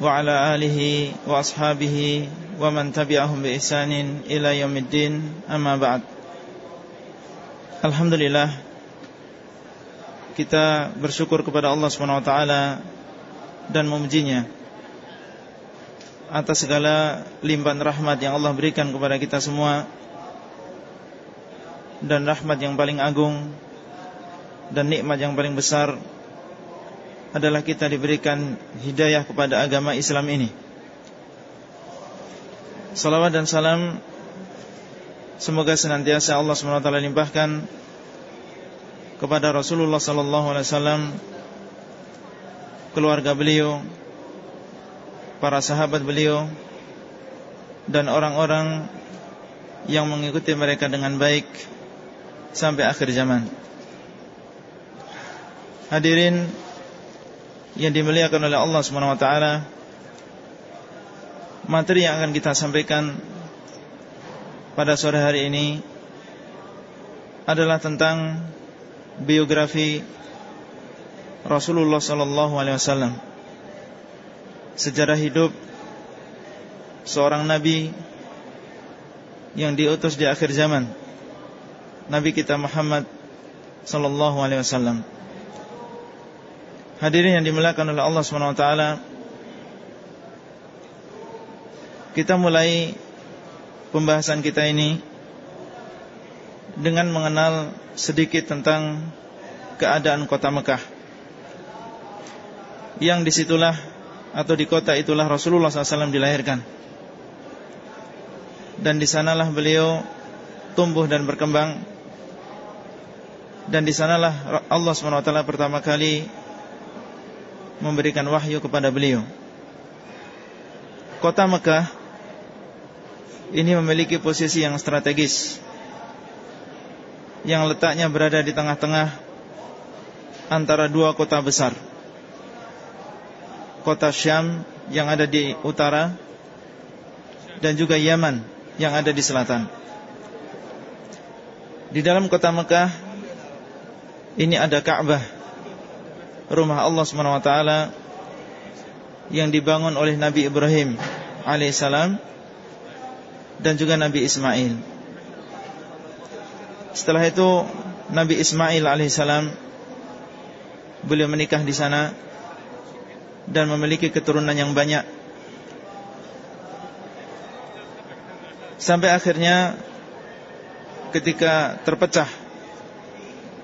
وعلى آله وأصحابه ومن تبعهم بإحسان إلى يوم الدين أما بعد Alhamdulillah kita bersyukur kepada Allah Subhanahu wa taala dan memujinya atas segala limpahan rahmat yang Allah berikan kepada kita semua dan rahmat yang paling agung dan nikmat yang paling besar adalah kita diberikan hidayah kepada agama Islam ini. Salawat dan salam semoga senantiasa Allah SWT limpahkan kepada Rasulullah SAW, keluarga beliau, para sahabat beliau, dan orang-orang yang mengikuti mereka dengan baik sampai akhir zaman. Hadirin yang dimuliakan oleh Allah Subhanahu wa taala. Materi yang akan kita sampaikan pada sore hari ini adalah tentang biografi Rasulullah sallallahu alaihi wasallam. Sejarah hidup seorang nabi yang diutus di akhir zaman. Nabi kita Muhammad sallallahu alaihi wasallam. Hadirin yang dimuliakan oleh Allah SWT Kita mulai Pembahasan kita ini Dengan mengenal Sedikit tentang Keadaan kota Mekah. Yang di situlah Atau di kota itulah Rasulullah SAW dilahirkan. Dan di sanalah beliau Tumbuh dan berkembang. Dan di sanalah Allah SWT pertama kali memberikan wahyu kepada beliau. Kota Mekah ini memiliki posisi yang strategis yang letaknya berada di tengah-tengah antara dua kota besar. Kota Syam yang ada di utara dan juga Yaman yang ada di selatan. Di dalam kota Mekah ini ada Ka'bah rumah Allah SWT yang dibangun oleh Nabi Ibrahim alaihissalam dan juga Nabi Ismail. Setelah itu Nabi Ismail alaihissalam beliau menikah di sana dan memiliki keturunan yang banyak. Sampai akhirnya ketika terpecah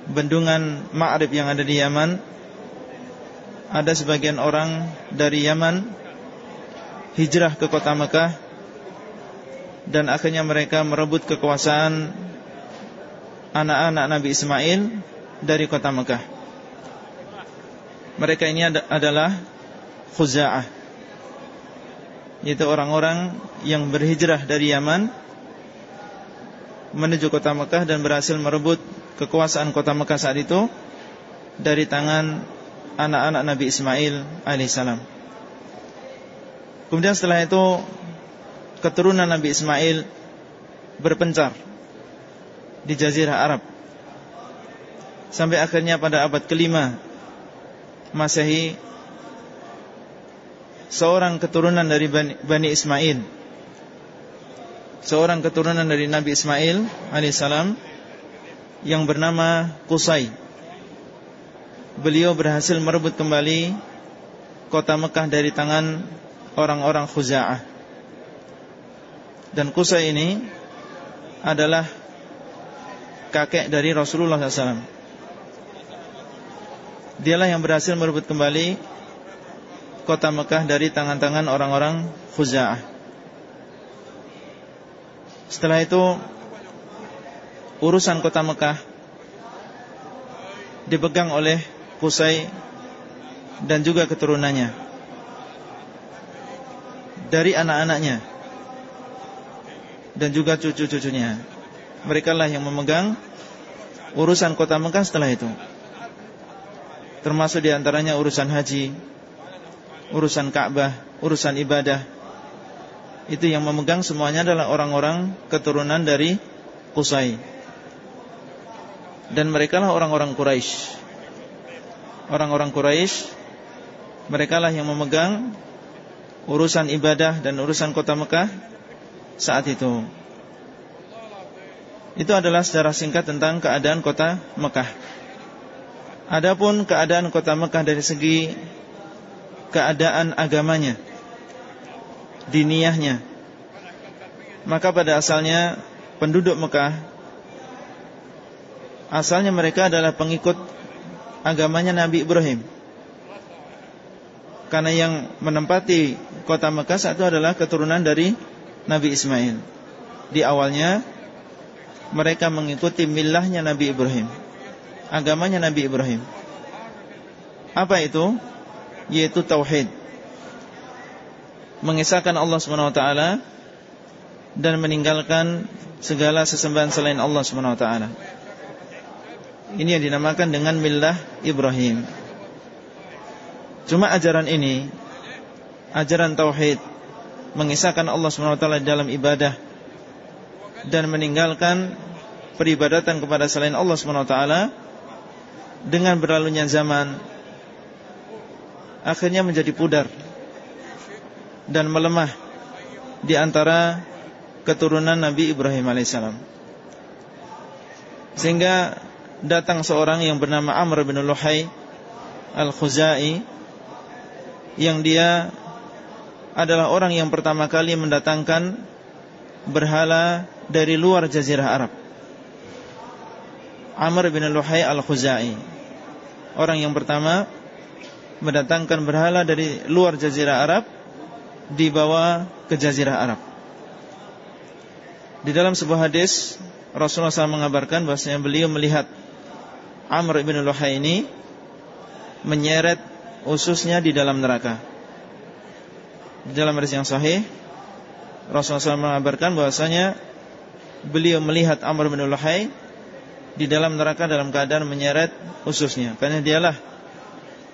bendungan Ma'rib yang ada di Yaman ada sebagian orang dari Yaman hijrah ke kota Mekah dan akhirnya mereka merebut kekuasaan anak-anak Nabi Ismail dari kota Mekah. Mereka ini adalah Khuza'ah Yaitu orang-orang yang berhijrah dari Yaman Menuju kota Mekah dan berhasil merebut kekuasaan kota Mekah saat itu Dari tangan anak-anak Nabi Ismail alaihissalam. Kemudian setelah itu keturunan Nabi Ismail berpencar di jazirah Arab sampai akhirnya pada abad kelima Masehi seorang keturunan dari Bani, Ismail seorang keturunan dari Nabi Ismail alaihissalam yang bernama Qusay beliau berhasil merebut kembali kota Mekah dari tangan orang-orang Khuza'ah. Dan Qusay ini adalah kakek dari Rasulullah SAW. Dialah yang berhasil merebut kembali kota Mekah dari tangan-tangan orang-orang Khuza'ah. Setelah itu urusan kota Mekah dipegang oleh Qusay dan juga keturunannya. dari anak-anaknya dan juga cucu-cucunya. Mereka lah yang memegang urusan kota Mekah setelah itu. Termasuk di antaranya urusan haji, urusan Ka'bah, urusan ibadah. Itu yang memegang semuanya adalah orang-orang keturunan dari Qusay. Dan mereka lah orang-orang Quraisy. Orang-orang Quraisy mereka lah yang memegang urusan ibadah dan urusan kota Mekah saat itu. Itu adalah secara singkat tentang keadaan kota Mekah. Adapun keadaan kota Mekah dari segi keadaan agamanya, diniyahnya, maka pada asalnya penduduk Mekah asalnya mereka adalah pengikut agamanya Nabi Ibrahim. Karena yang menempati kota Mekah saat itu adalah keturunan dari Nabi Ismail. Di awalnya mereka mengikuti milahnya Nabi Ibrahim. Agamanya Nabi Ibrahim. Apa itu? Yaitu tauhid. Mengisahkan Allah SWT dan meninggalkan segala sesembahan selain Allah SWT. Ini yang dinamakan dengan milah Ibrahim. Cuma ajaran ini Ajaran Tauhid Mengisahkan Allah SWT dalam ibadah Dan meninggalkan Peribadatan kepada selain Allah SWT Dengan berlalunya zaman Akhirnya menjadi pudar Dan melemah Di antara Keturunan Nabi Ibrahim AS Sehingga Datang seorang yang bernama Amr bin Luhai Al-Khuzai yang dia adalah orang yang pertama kali mendatangkan berhala dari luar jazirah Arab. Amr bin Luhai al-Khuzai Orang yang pertama mendatangkan berhala dari luar jazirah Arab dibawa ke jazirah Arab. Di dalam sebuah hadis Rasulullah SAW mengabarkan bahwasanya beliau melihat Amr bin Luhai ini menyeret ususnya di dalam neraka. Di dalam hadis yang sahih Rasulullah SAW mengabarkan bahwasanya beliau melihat Amr bin Luhai di dalam neraka dalam keadaan menyeret ususnya karena dialah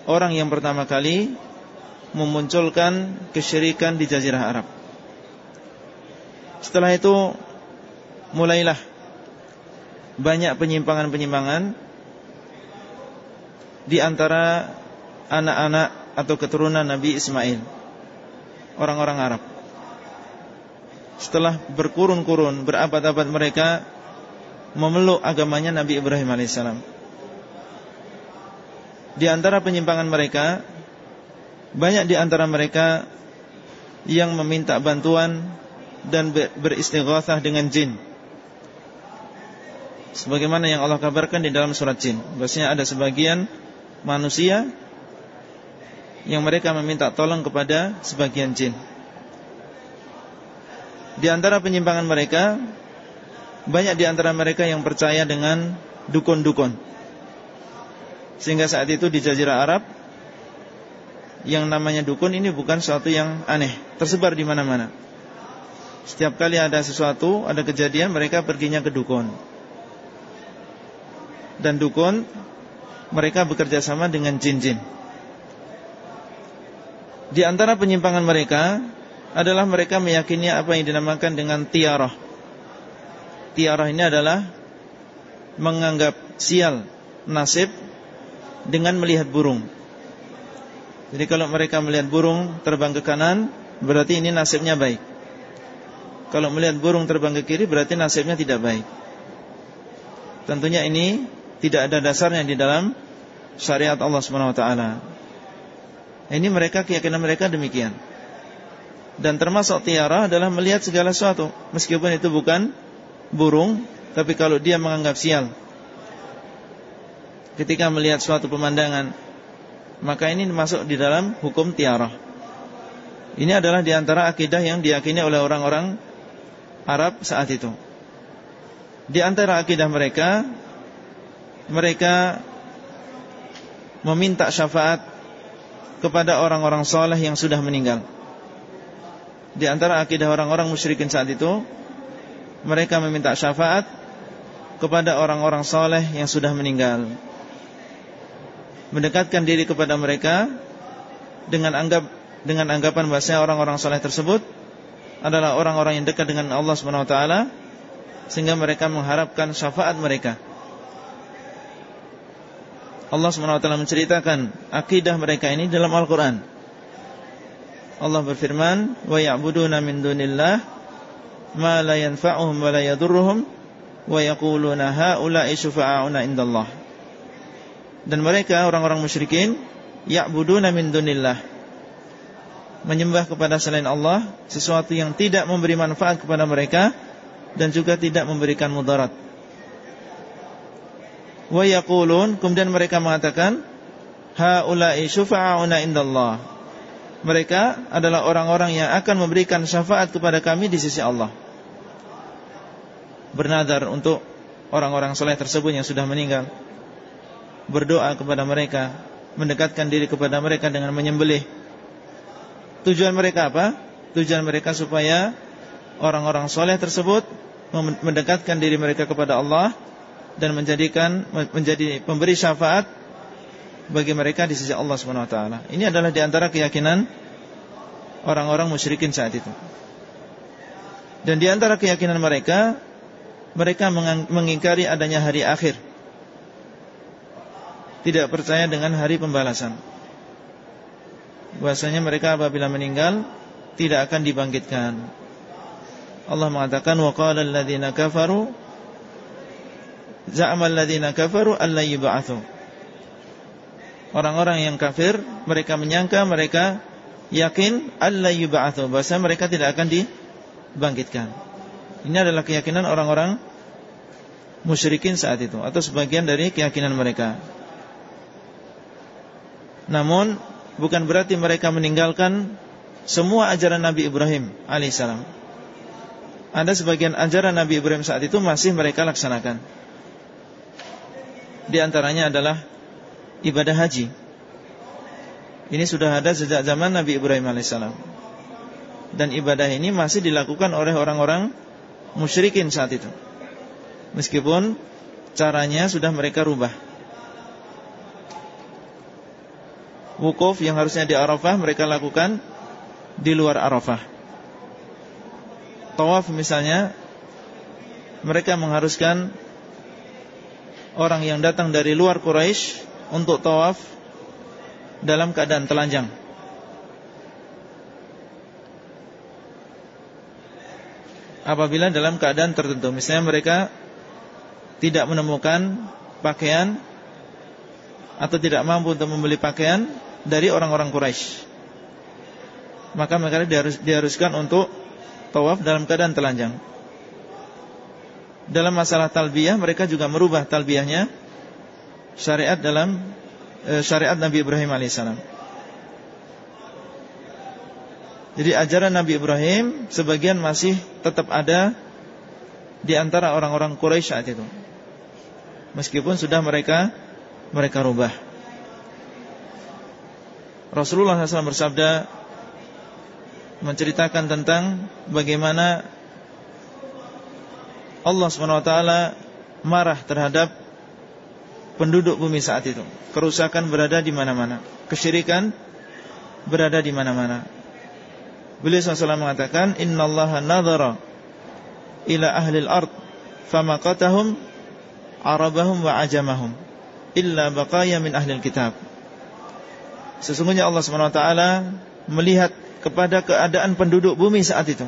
orang yang pertama kali memunculkan kesyirikan di jazirah Arab. Setelah itu mulailah banyak penyimpangan-penyimpangan di antara anak-anak atau keturunan Nabi Ismail. Orang-orang Arab. Setelah berkurun-kurun Berabad-abad mereka Memeluk agamanya Nabi Ibrahim AS. Di antara penyimpangan mereka Banyak di antara mereka Yang meminta bantuan Dan beristighathah dengan jin. Sebagaimana yang Allah kabarkan di dalam surat jin. Bahasanya ada sebagian manusia yang mereka meminta tolong kepada sebagian jin. Di antara penyimpangan mereka, banyak di antara mereka yang percaya dengan dukun-dukun. Sehingga saat itu di Jazirah Arab, yang namanya dukun ini bukan sesuatu yang aneh, tersebar di mana-mana. Setiap kali ada sesuatu, ada kejadian, mereka perginya ke dukun. Dan dukun, mereka bekerja sama dengan jin-jin. Di antara penyimpangan mereka adalah mereka meyakini apa yang dinamakan dengan tiarah. Tiarah ini adalah menganggap sial nasib dengan melihat burung. Jadi kalau mereka melihat burung terbang ke kanan, berarti ini nasibnya baik. Kalau melihat burung terbang ke kiri, berarti nasibnya tidak baik. Tentunya ini tidak ada dasarnya di dalam syariat Allah Subhanahu wa taala. Ini mereka keyakinan mereka demikian. Dan termasuk tiara adalah melihat segala sesuatu meskipun itu bukan burung, tapi kalau dia menganggap sial ketika melihat suatu pemandangan, maka ini masuk di dalam hukum tiara. Ini adalah di antara akidah yang diyakini oleh orang-orang Arab saat itu. Di antara akidah mereka, mereka meminta syafaat kepada orang-orang soleh yang sudah meninggal di antara akidah orang-orang musyrikin saat itu mereka meminta syafaat kepada orang-orang soleh yang sudah meninggal. Mendekatkan diri kepada mereka dengan anggap dengan anggapan bahasanya orang-orang soleh tersebut adalah orang-orang yang dekat dengan Allah Subhanahu Wa Taala sehingga mereka mengharapkan syafaat mereka. Allah Taala menceritakan akidah mereka ini dalam Al-Quran. Allah berfirman, "Wa ya'buduna min dunillah ma la yanfa'uhum wa la yadurruhum wa yaquluna haula'i syufa'auna indallah." Dan mereka orang-orang musyrikin ya'buduna min dunillah menyembah kepada selain Allah sesuatu yang tidak memberi manfaat kepada mereka dan juga tidak memberikan mudarat. Wa kemudian mereka mengatakan haula'i syufa'auna indallah mereka adalah orang-orang yang akan memberikan syafaat kepada kami di sisi Allah. Bernadar untuk orang-orang soleh tersebut yang sudah meninggal. Berdoa kepada mereka, mendekatkan diri kepada mereka dengan menyembelih. Tujuan mereka apa? Tujuan mereka supaya orang-orang soleh tersebut mendekatkan diri mereka kepada Allah dan menjadikan menjadi pemberi syafaat bagi mereka di sisi Allah Subhanahu wa taala. Ini adalah di antara keyakinan orang-orang musyrikin saat itu. Dan di antara keyakinan mereka mereka mengingkari adanya hari akhir. Tidak percaya dengan hari pembalasan. Bahasanya mereka apabila meninggal tidak akan dibangkitkan. Allah mengatakan wa qala alladziina kafaru za'ama alladziina kafaru alla yub'atsu orang-orang yang kafir mereka menyangka mereka yakin Allah yub'atsu bahasa mereka tidak akan dibangkitkan. Ini adalah keyakinan orang-orang musyrikin saat itu atau sebagian dari keyakinan mereka. Namun bukan berarti mereka meninggalkan semua ajaran Nabi Ibrahim alaihissalam. Ada sebagian ajaran Nabi Ibrahim saat itu masih mereka laksanakan. Di antaranya adalah ibadah haji. Ini sudah ada sejak zaman Nabi Ibrahim alaihissalam. Dan ibadah ini masih dilakukan oleh orang-orang musyrikin saat itu. Meskipun caranya sudah mereka rubah. Wukuf yang harusnya di Arafah mereka lakukan di luar Arafah. Tawaf misalnya mereka mengharuskan orang yang datang dari luar Quraisy untuk tawaf dalam keadaan telanjang. Apabila dalam keadaan tertentu, misalnya mereka tidak menemukan pakaian atau tidak mampu untuk membeli pakaian dari orang-orang Quraisy, maka mereka diharus, diharuskan untuk tawaf dalam keadaan telanjang. Dalam masalah talbiyah mereka juga merubah talbiyahnya syariat dalam e, syariat Nabi Ibrahim alaihissalam. Jadi ajaran Nabi Ibrahim sebagian masih tetap ada di antara orang-orang Quraisy saat itu. Meskipun sudah mereka mereka rubah. Rasulullah SAW bersabda menceritakan tentang bagaimana Allah SWT marah terhadap penduduk bumi saat itu. Kerusakan berada di mana-mana. Kesyirikan berada di mana-mana. Beliau SAW mengatakan, Inna Allah nadhara ila ahli al-ard famaqatahum arabahum wa ajamahum illa baqaya min ahli kitab Sesungguhnya Allah SWT melihat kepada keadaan penduduk bumi saat itu.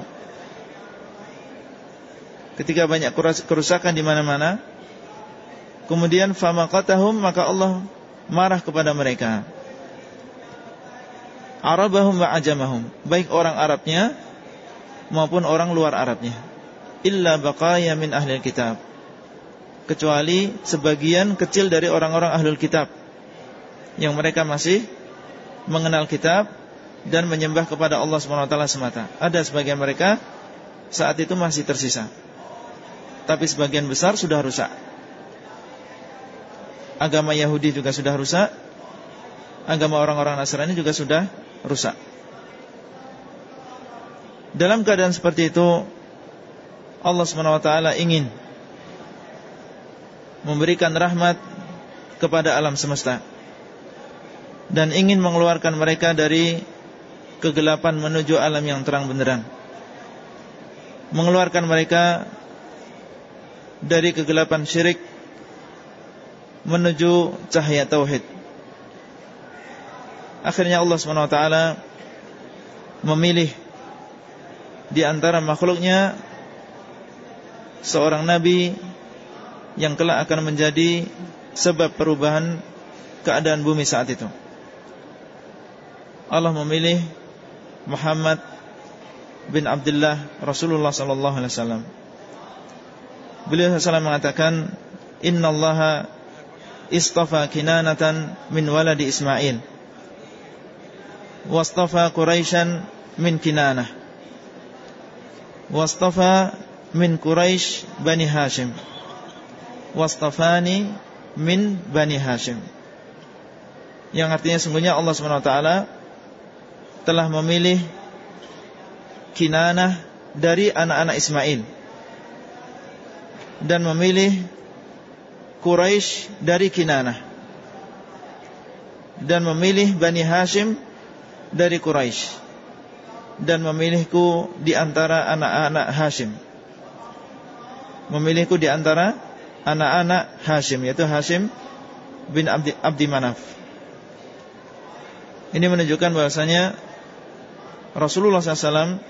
Ketika banyak kerusakan di mana-mana, Kemudian famaqatahum maka Allah marah kepada mereka. Arabahum wa ajamahum, baik orang Arabnya maupun orang luar Arabnya. Illa baqaya min ahli kitab. Kecuali sebagian kecil dari orang-orang ahlul kitab yang mereka masih mengenal kitab dan menyembah kepada Allah SWT semata. Ada sebagian mereka saat itu masih tersisa. Tapi sebagian besar sudah rusak. Agama Yahudi juga sudah rusak, agama orang-orang Nasrani juga sudah rusak. Dalam keadaan seperti itu Allah SWT ingin Memberikan rahmat Kepada alam semesta Dan ingin mengeluarkan mereka dari Kegelapan menuju alam yang terang benderang. Mengeluarkan mereka Dari kegelapan syirik Menuju cahaya tauhid Akhirnya Allah SWT Memilih Di antara makhluknya seorang nabi yang kelak akan menjadi sebab perubahan keadaan bumi saat itu. Allah memilih Muhammad bin Abdullah Rasulullah sallallahu alaihi wasallam. Beliau sallallahu mengatakan, "Innallaha istafa Kinanatan min waladi Ismail. Wastafa Quraisyan min Kinanah. Wastafa min Quraisy Bani Hashim wastafani min Bani Hashim yang artinya sungguhnya Allah SWT telah memilih Kinanah dari anak-anak Ismail dan memilih Quraisy dari Kinanah dan memilih Bani Hashim dari Quraisy dan memilihku di antara anak-anak Hashim memilihku di antara anak-anak Hashim yaitu Hashim bin Abdi, Abdi Manaf. Ini menunjukkan bahwasanya Rasulullah SAW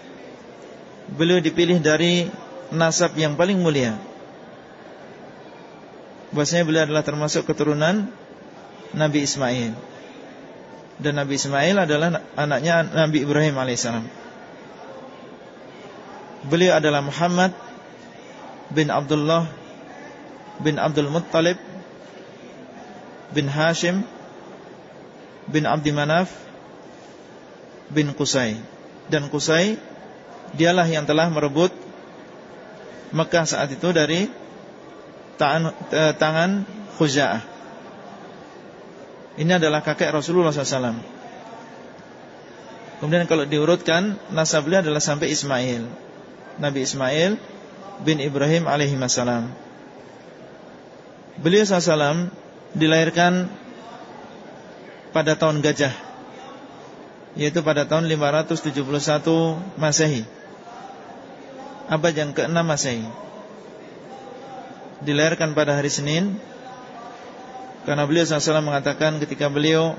beliau dipilih dari nasab yang paling mulia. Bahwasanya beliau adalah termasuk keturunan Nabi Ismail. Dan Nabi Ismail adalah anaknya Nabi Ibrahim alaihissalam. Beliau adalah Muhammad bin Abdullah bin Abdul Muttalib bin Hashim bin Abdi Manaf bin Qusay dan Qusay dialah yang telah merebut Mekah saat itu dari tangan, eh, tangan Khuza'ah ini adalah kakek Rasulullah SAW Kemudian kalau diurutkan Nasabnya adalah sampai Ismail Nabi Ismail bin Ibrahim alaihi wasallam. Beliau SAW dilahirkan pada tahun gajah yaitu pada tahun 571 Masehi. Abad yang ke-6 Masehi. Dilahirkan pada hari Senin karena beliau SAW mengatakan ketika beliau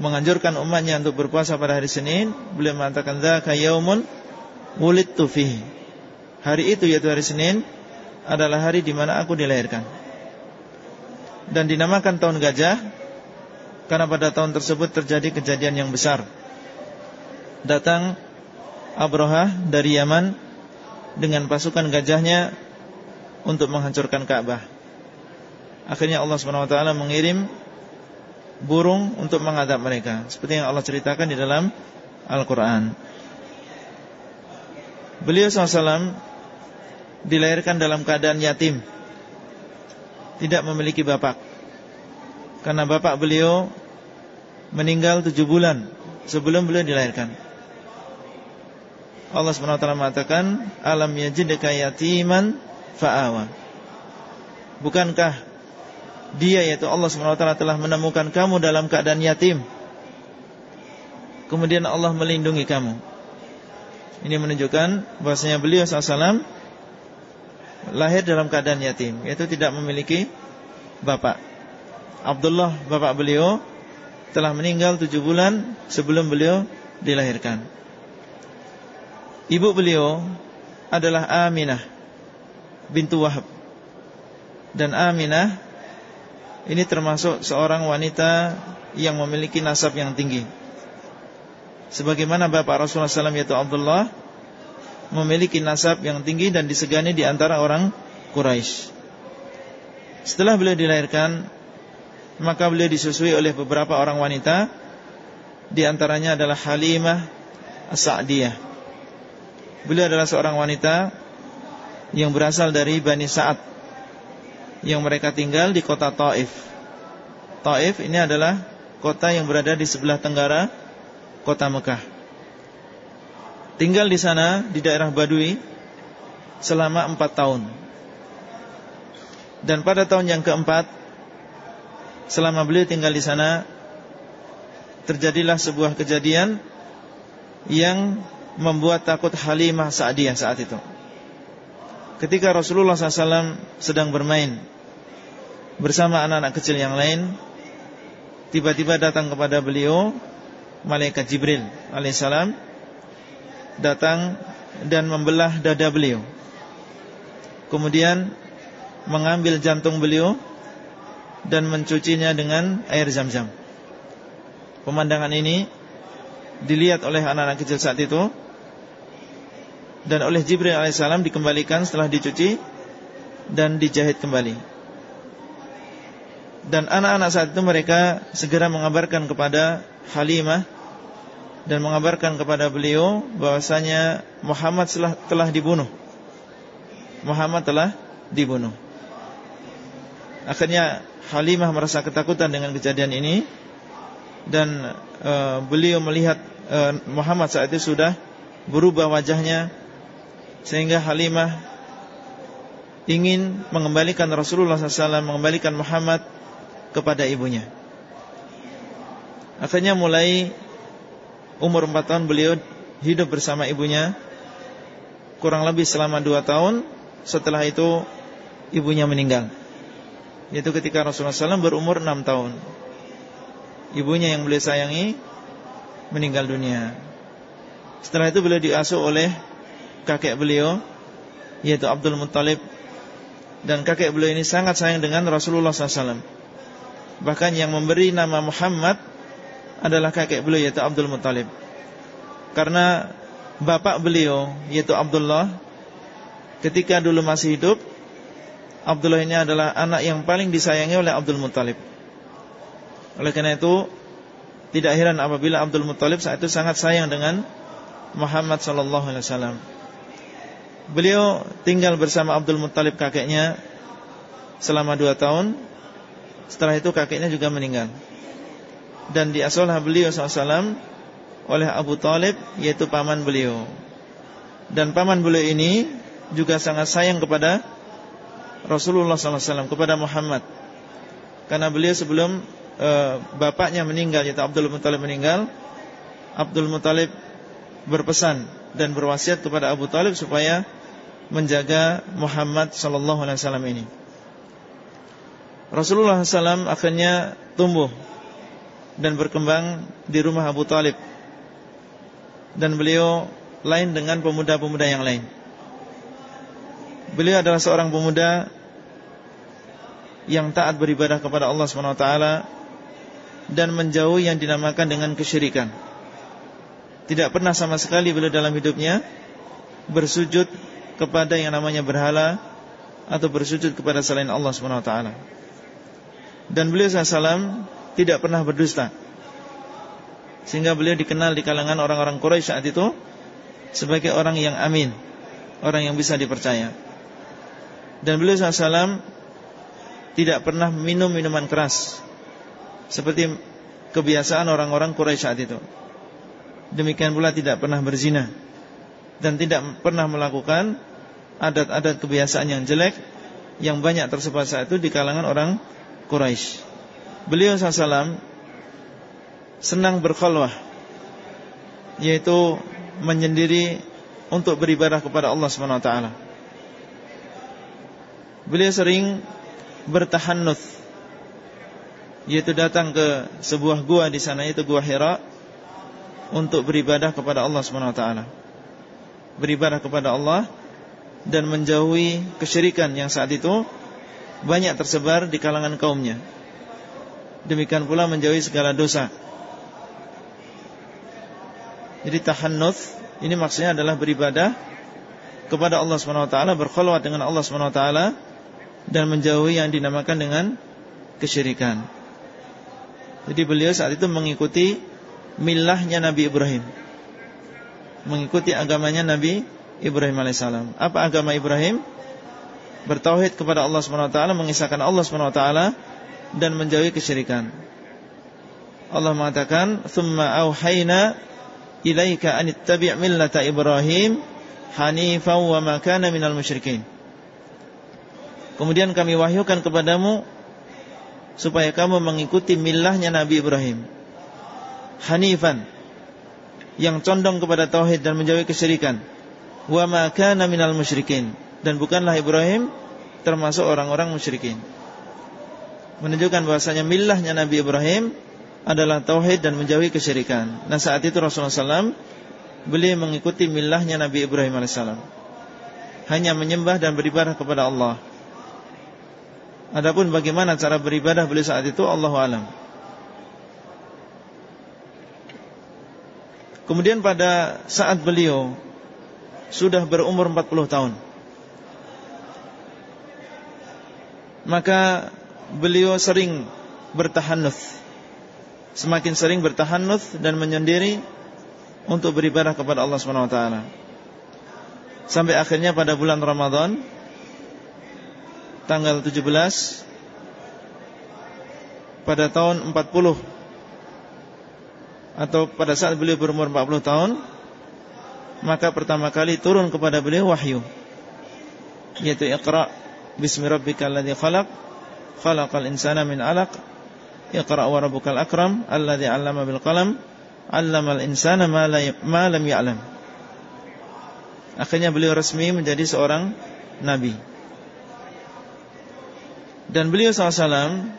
menganjurkan umatnya untuk berpuasa pada hari Senin, beliau mengatakan dzaka yaumun wulidtu fihi. Hari itu yaitu hari Senin adalah hari di mana aku dilahirkan. Dan dinamakan tahun gajah karena pada tahun tersebut terjadi kejadian yang besar. Datang Abroha dari Yaman dengan pasukan gajahnya untuk menghancurkan Ka'bah. Akhirnya Allah SWT mengirim burung untuk mengadap mereka seperti yang Allah ceritakan di dalam Al-Qur'an. Beliau SAW dilahirkan dalam keadaan yatim Tidak memiliki bapak Karena bapak beliau meninggal tujuh bulan sebelum beliau dilahirkan Allah SWT mengatakan Alam yajidka yatiman fa'awa Bukankah dia yaitu Allah SWT telah menemukan kamu dalam keadaan yatim Kemudian Allah melindungi kamu ini menunjukkan bahwasanya beliau SAW lahir dalam keadaan yatim, yaitu tidak memiliki bapak. Abdullah bapak beliau telah meninggal tujuh bulan sebelum beliau dilahirkan. Ibu beliau adalah Aminah bintu Wahab. Dan Aminah ini termasuk seorang wanita yang memiliki nasab yang tinggi sebagaimana bapak Rasulullah SAW yaitu Abdullah memiliki nasab yang tinggi dan disegani di antara orang Quraisy. Setelah beliau dilahirkan, maka beliau disusui oleh beberapa orang wanita, di antaranya adalah Halimah As-Sa'diyah. Beliau adalah seorang wanita yang berasal dari Bani Sa'ad yang mereka tinggal di kota Taif. Taif ini adalah kota yang berada di sebelah tenggara kota Mekah. tinggal di sana di daerah Badui selama empat tahun. Dan pada tahun yang keempat, selama beliau tinggal di sana, terjadilah sebuah kejadian yang membuat takut Halimah Sa'diyah saat itu. Ketika Rasulullah SAW sedang bermain bersama anak-anak kecil yang lain, tiba-tiba datang kepada beliau malaikat Jibril alaihissalam datang dan membelah dada beliau. Kemudian mengambil jantung beliau dan mencucinya dengan air zam-zam. Pemandangan ini dilihat oleh anak-anak kecil saat itu dan oleh Jibril alaihissalam dikembalikan setelah dicuci dan dijahit kembali. Dan anak-anak saat itu mereka segera mengabarkan kepada Halimah dan mengabarkan kepada beliau bahwasanya Muhammad telah, telah dibunuh. Muhammad telah dibunuh. Akhirnya Halimah merasa ketakutan dengan kejadian ini dan e, beliau melihat e, Muhammad saat itu sudah berubah wajahnya sehingga Halimah ingin mengembalikan Rasulullah SAW, mengembalikan Muhammad kepada ibunya. Akhirnya mulai umur 4 tahun beliau hidup bersama ibunya kurang lebih selama 2 tahun. Setelah itu ibunya meninggal. Yaitu ketika Rasulullah SAW berumur 6 tahun. Ibunya yang beliau sayangi meninggal dunia. Setelah itu beliau diasuh oleh kakek beliau yaitu Abdul Muttalib dan kakek beliau ini sangat sayang dengan Rasulullah SAW. Bahkan yang memberi nama Muhammad adalah kakek beliau yaitu Abdul Muttalib. Karena bapak beliau yaitu Abdullah ketika dulu masih hidup Abdullah ini adalah anak yang paling disayangi oleh Abdul Muttalib. Oleh karena itu tidak heran apabila Abdul Muttalib saat itu sangat sayang dengan Muhammad sallallahu alaihi wasallam. Beliau tinggal bersama Abdul Muttalib kakeknya selama dua tahun. Setelah itu kakeknya juga meninggal. Dan diasuhlah beliau SAW oleh Abu Talib yaitu paman beliau. Dan paman beliau ini juga sangat sayang kepada Rasulullah SAW kepada Muhammad. Karena beliau sebelum e, bapaknya meninggal yaitu Abdul Muttalib meninggal, Abdul Muttalib berpesan dan berwasiat kepada Abu Talib supaya menjaga Muhammad sallallahu alaihi wasallam ini. Rasulullah SAW akhirnya tumbuh dan berkembang di rumah Abu Talib dan beliau lain dengan pemuda-pemuda yang lain. Beliau adalah seorang pemuda yang taat beribadah kepada Allah SWT dan menjauhi yang dinamakan dengan kesyirikan. Tidak pernah sama sekali beliau dalam hidupnya bersujud kepada yang namanya berhala atau bersujud kepada selain Allah SWT. Dan beliau SAW tidak pernah berdusta. Sehingga beliau dikenal di kalangan orang-orang Quraisy saat itu sebagai orang yang amin, orang yang bisa dipercaya. Dan beliau SAW tidak pernah minum minuman keras seperti kebiasaan orang-orang Quraisy saat itu. Demikian pula tidak pernah berzina dan tidak pernah melakukan adat-adat kebiasaan yang jelek yang banyak tersebar saat itu di kalangan orang Quraisy. Beliau SAW senang berkhalwah yaitu menyendiri untuk beribadah kepada Allah Subhanahu wa taala. Beliau sering bertahannuts yaitu datang ke sebuah gua di sana itu gua Hira untuk beribadah kepada Allah Subhanahu wa taala. Beribadah kepada Allah dan menjauhi kesyirikan yang saat itu banyak tersebar di kalangan kaumnya. Demikian pula menjauhi segala dosa. Jadi tahannuts ini maksudnya adalah beribadah kepada Allah Subhanahu wa taala, berkhulwat dengan Allah Subhanahu wa taala dan menjauhi yang dinamakan dengan kesyirikan. Jadi beliau saat itu mengikuti milahnya Nabi Ibrahim. Mengikuti agamanya Nabi Ibrahim alaihissalam. Apa agama Ibrahim? Bertauhid kepada Allah swt, mengisahkan Allah swt dan menjauhi kesyirikan. Allah mengatakan, "Tsumma auhayna ilaika an millata Ibrahim hanifan wa ma minal musyrikin. Kemudian kami wahyukan kepadamu supaya kamu mengikuti millahnya Nabi Ibrahim. Hanifan yang condong kepada tauhid dan menjauhi kesyirikan. Wa ma kana minal musyrikin dan bukanlah Ibrahim termasuk orang-orang musyrikin. Menunjukkan bahwasanya millahnya Nabi Ibrahim adalah tauhid dan menjauhi kesyirikan. Nah saat itu Rasulullah SAW beliau mengikuti millahnya Nabi Ibrahim alaihissalam. Hanya menyembah dan beribadah kepada Allah. Adapun bagaimana cara beribadah beliau saat itu Allah alam. Kemudian pada saat beliau sudah berumur 40 tahun. Maka beliau sering bertahannuts. Semakin sering bertahannuts dan menyendiri untuk beribadah kepada Allah taala. Sampai akhirnya pada bulan Ramadan tanggal 17 pada tahun 40 atau pada saat beliau berumur 40 tahun maka pertama kali turun kepada beliau wahyu yaitu Iqra bismi rabbikal ladzi khalaq khalaqal insana min 'alaq Iqra wa rabbukal akram alladzi 'allama bil qalam 'allamal insana ma lam ya'lam. Akhirnya beliau resmi menjadi seorang nabi. Dan beliau SAW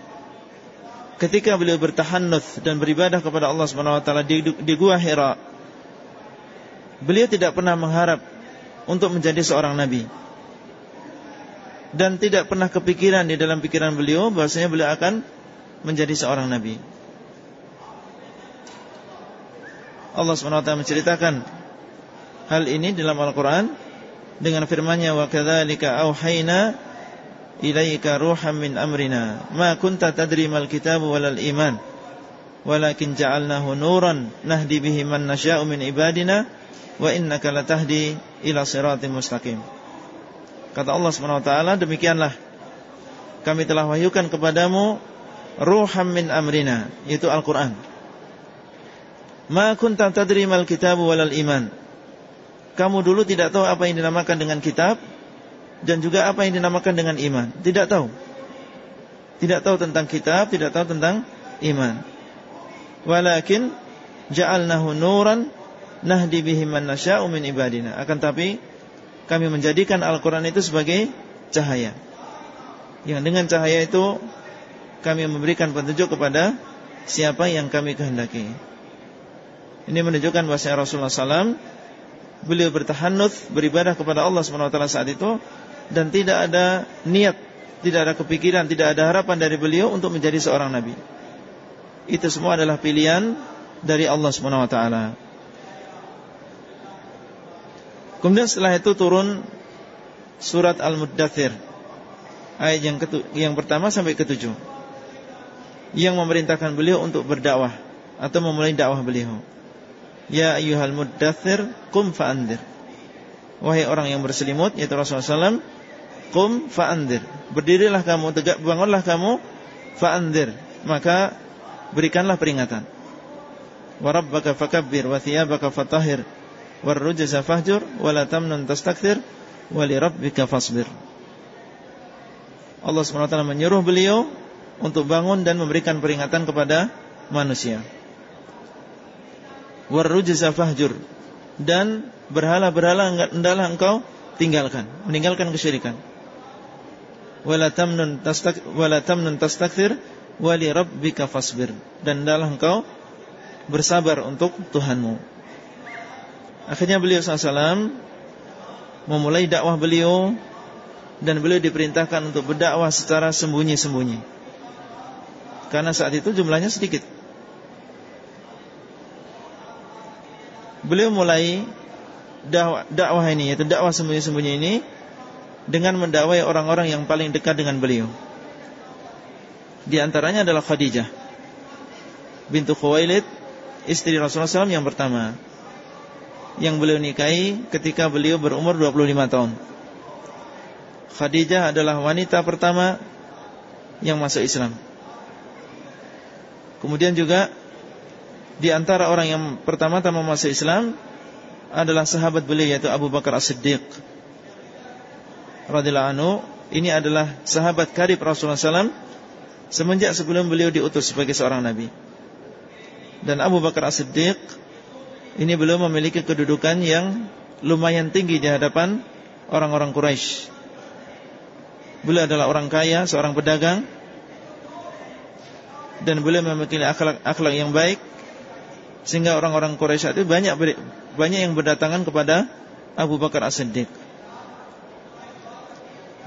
ketika beliau bertahannuth dan beribadah kepada Allah taala di, di gua Hira, beliau tidak pernah mengharap untuk menjadi seorang nabi. Dan tidak pernah kepikiran di dalam pikiran beliau bahwasanya beliau akan menjadi seorang nabi. Allah taala menceritakan hal ini dalam Al-Qur'an dengan firman-Nya wa kadzalika auhayna ilaika ruham min amrina ma kunta tadri mal kitabu walal iman walakin ja'alnahu nuran nahdi bihi man nasya'u min ibadina wa innaka latahdi ila siratim mustaqim kata Allah taala demikianlah kami telah wahyukan kepadamu ruham min amrina yaitu Al-Qur'an ma kunta tadri mal kitabu walal iman kamu dulu tidak tahu apa yang dinamakan dengan kitab dan juga apa yang dinamakan dengan iman. Tidak tahu. Tidak tahu tentang kitab, tidak tahu tentang iman. Walakin ja'alnahu nuran nahdi bihi man nasya'u min ibadina. Akan tapi kami menjadikan Al-Qur'an itu sebagai cahaya. Yang dengan cahaya itu kami memberikan petunjuk kepada siapa yang kami kehendaki. Ini menunjukkan bahwa Rasulullah SAW beliau bertahannuts beribadah kepada Allah SWT saat itu dan tidak ada niat, tidak ada kepikiran, tidak ada harapan dari beliau untuk menjadi seorang nabi. Itu semua adalah pilihan dari Allah taala. Kemudian setelah itu turun surat Al-Muddathir. Ayat yang yang pertama sampai ketujuh. Yang memerintahkan beliau untuk berdakwah atau memulai dakwah beliau. Ya ayyuhal muddathir qum fa'andir. Wahai orang yang berselimut yaitu Rasulullah SAW Qum fa'andir. Berdirilah kamu, tegak bangunlah kamu Fa'andir. Maka berikanlah peringatan. Warabbaka fakabbir Wa thiyabaka fatahir Warrujasa fahjur Wala tamnun tastakthir Wali rabbika fasbir Allah SWT menyuruh beliau Untuk bangun dan memberikan peringatan kepada manusia. Warrujasa fahjur Dan berhala-berhala Hendaklah engkau tinggalkan Meninggalkan kesyirikan. wala tamnun tastak wala tamnun tastakthir wali rabbika fasbir dan hendaklah engkau bersabar untuk Tuhanmu. Akhirnya beliau SAW memulai dakwah beliau dan beliau diperintahkan untuk berdakwah secara sembunyi-sembunyi. Karena saat itu jumlahnya sedikit. Beliau mulai dakwah, ini yaitu dakwah sembunyi-sembunyi ini dengan mendakwai orang-orang yang paling dekat dengan beliau. Di antaranya adalah Khadijah bintu Khuwailid, istri Rasulullah SAW yang pertama yang beliau nikahi ketika beliau berumur 25 tahun. Khadijah adalah wanita pertama yang masuk Islam. Kemudian juga Di antara orang yang pertama-tama masuk Islam adalah sahabat beliau yaitu Abu Bakar As-Siddiq radhiyallahu anhu. Ini adalah sahabat karib Rasulullah SAW semenjak sebelum beliau diutus sebagai seorang nabi. Dan Abu Bakar As-Siddiq ini belum memiliki kedudukan yang lumayan tinggi di hadapan orang-orang Quraisy. Beliau adalah orang kaya, seorang pedagang dan beliau memiliki akhlak-akhlak yang baik sehingga orang-orang Quraisy itu banyak banyak yang berdatangan kepada Abu Bakar As-Siddiq.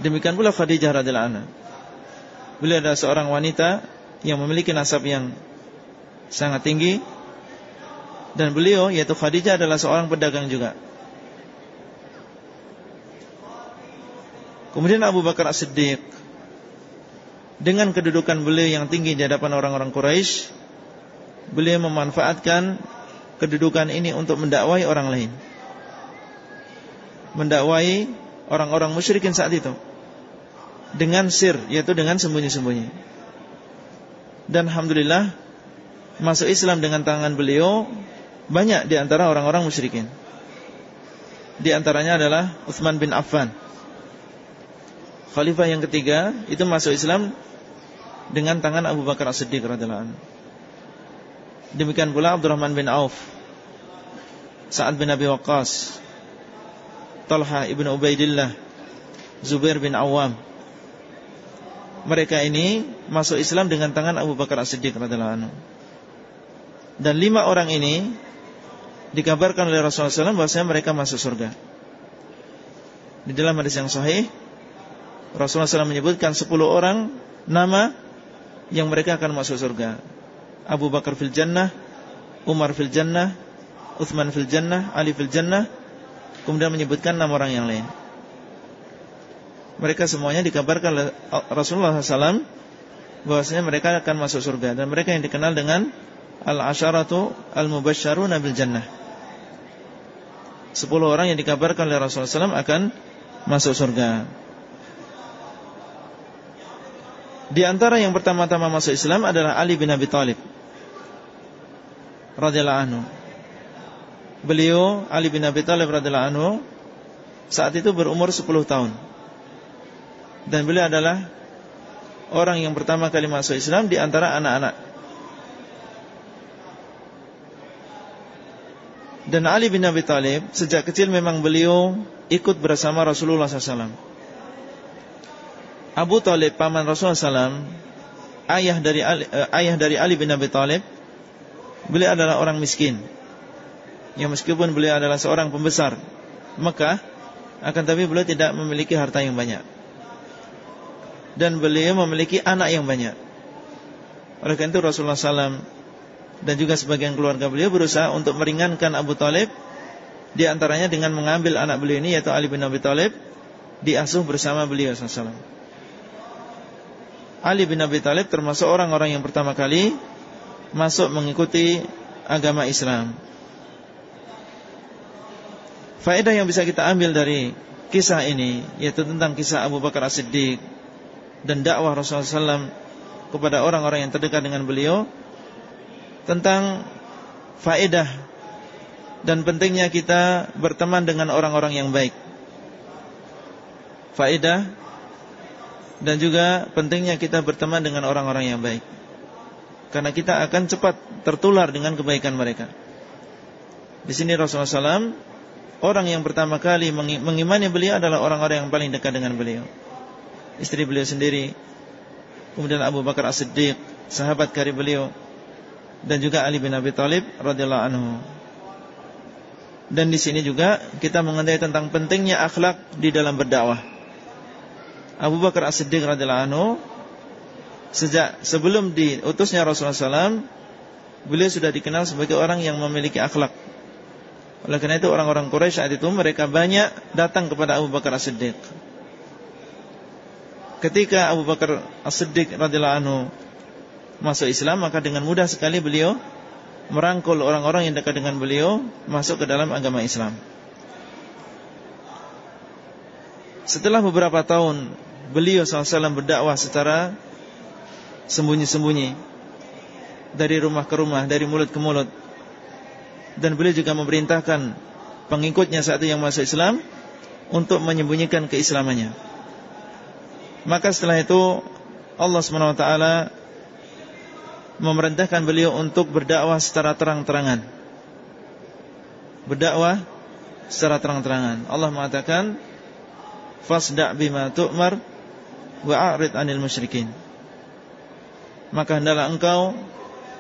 Demikian pula Khadijah radhiyallahu anha. Beliau adalah seorang wanita yang memiliki nasab yang sangat tinggi dan beliau yaitu Khadijah adalah seorang pedagang juga. Kemudian Abu Bakar As-Siddiq. Dengan kedudukan beliau yang tinggi di hadapan orang-orang Quraisy, Beliau memanfaatkan kedudukan ini untuk mendakwai orang lain. Mendakwai orang-orang musyrikin saat itu. Dengan sir, yaitu dengan sembunyi-sembunyi. Dan Alhamdulillah Masuk Islam dengan tangan beliau Banyak di antara orang-orang musyrikin Di antaranya adalah Uthman bin Affan Khalifah yang ketiga itu masuk Islam dengan tangan Abu Bakar As-Siddiq radhiyallahu anhu. Demikian pula Abdurrahman bin Auf, Sa'ad bin Abi Waqqas, Talha ibn Ubaidillah, Zubair bin Awam. Mereka ini masuk Islam dengan tangan Abu Bakar As-Siddiq radhiyallahu anhu. Dan lima orang ini dikabarkan oleh Rasulullah SAW bahwasanya mereka masuk surga. Di dalam hadis yang sahih Rasulullah SAW menyebutkan 10 orang nama yang mereka akan masuk surga. Abu Bakar fil jannah, Umar fil jannah, Uthman fil jannah, Ali fil jannah. Kemudian menyebutkan nama orang yang lain. Mereka semuanya dikabarkan oleh Rasulullah SAW bahwasanya mereka akan masuk surga dan mereka yang dikenal dengan al-asharatu al-mubasysyaruna bil jannah. Sepuluh orang yang dikabarkan oleh Rasulullah SAW akan masuk surga. Di antara yang pertama-tama masuk Islam adalah Ali bin Abi Thalib radhiyallahu anhu. Beliau Ali bin Abi Thalib radhiyallahu anhu saat itu berumur 10 tahun. Dan beliau adalah orang yang pertama kali masuk Islam di antara anak-anak. Dan Ali bin Abi Thalib sejak kecil memang beliau ikut bersama Rasulullah SAW. Abu Talib paman Rasulullah SAW ayah dari Ali, uh, ayah dari Ali bin Abi Talib beliau adalah orang miskin. Yang meskipun beliau adalah seorang pembesar Mekah akan tapi beliau tidak memiliki harta yang banyak. Dan beliau memiliki anak yang banyak. Oleh karena itu Rasulullah SAW dan juga sebagian keluarga beliau berusaha untuk meringankan Abu Talib di antaranya dengan mengambil anak beliau ini yaitu Ali bin Abi Talib diasuh bersama beliau SAW Ali bin Abi Thalib termasuk orang-orang yang pertama kali masuk mengikuti agama Islam. Faedah yang bisa kita ambil dari kisah ini yaitu tentang kisah Abu Bakar As-Siddiq dan dakwah Rasulullah SAW kepada orang-orang yang terdekat dengan beliau tentang faedah dan pentingnya kita berteman dengan orang-orang yang baik. Faedah dan juga pentingnya kita berteman dengan orang-orang yang baik. Karena kita akan cepat tertular dengan kebaikan mereka. Di sini Rasulullah SAW Orang yang pertama kali mengimani beliau adalah orang-orang yang paling dekat dengan beliau. Istri beliau sendiri Kemudian Abu Bakar As-Siddiq Sahabat karib beliau Dan juga Ali bin Abi Thalib radhiyallahu anhu Dan di sini juga kita mengenai tentang pentingnya akhlak di dalam berdakwah Abu Bakar As-Siddiq radhiyallahu anhu sejak sebelum diutusnya Rasulullah SAW beliau sudah dikenal sebagai orang yang memiliki akhlak. Oleh karena itu orang-orang Quraisy saat itu mereka banyak datang kepada Abu Bakar As-Siddiq. Ketika Abu Bakar As-Siddiq radhiyallahu anhu masuk Islam maka dengan mudah sekali beliau merangkul orang-orang yang dekat dengan beliau masuk ke dalam agama Islam. Setelah beberapa tahun beliau SAW berdakwah secara sembunyi-sembunyi dari rumah ke rumah, dari mulut ke mulut. Dan beliau juga memerintahkan pengikutnya saat itu yang masuk Islam untuk menyembunyikan keislamannya. Maka setelah itu Allah SWT memerintahkan beliau untuk berdakwah secara terang-terangan. Berdakwah secara terang-terangan. Allah mengatakan, "Fasda' bima tu'mar wa a'rid 'anil musyrikin." Maka hendaklah engkau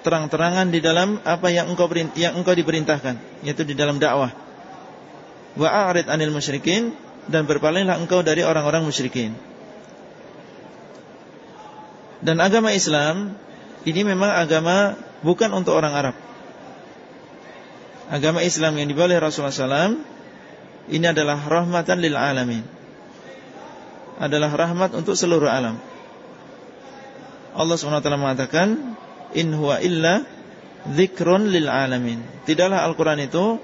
terang-terangan di dalam apa yang engkau yang engkau diperintahkan, yaitu di dalam dakwah. Wa a'rid 'anil musyrikin dan berpalinglah engkau dari orang-orang musyrikin. Dan agama Islam ini memang agama bukan untuk orang Arab. Agama Islam yang dibawa oleh Rasulullah SAW ini adalah rahmatan lil alamin. Adalah rahmat untuk seluruh alam. Allah SWT mengatakan, In huwa illa zikrun lil alamin. Tidaklah Al-Quran itu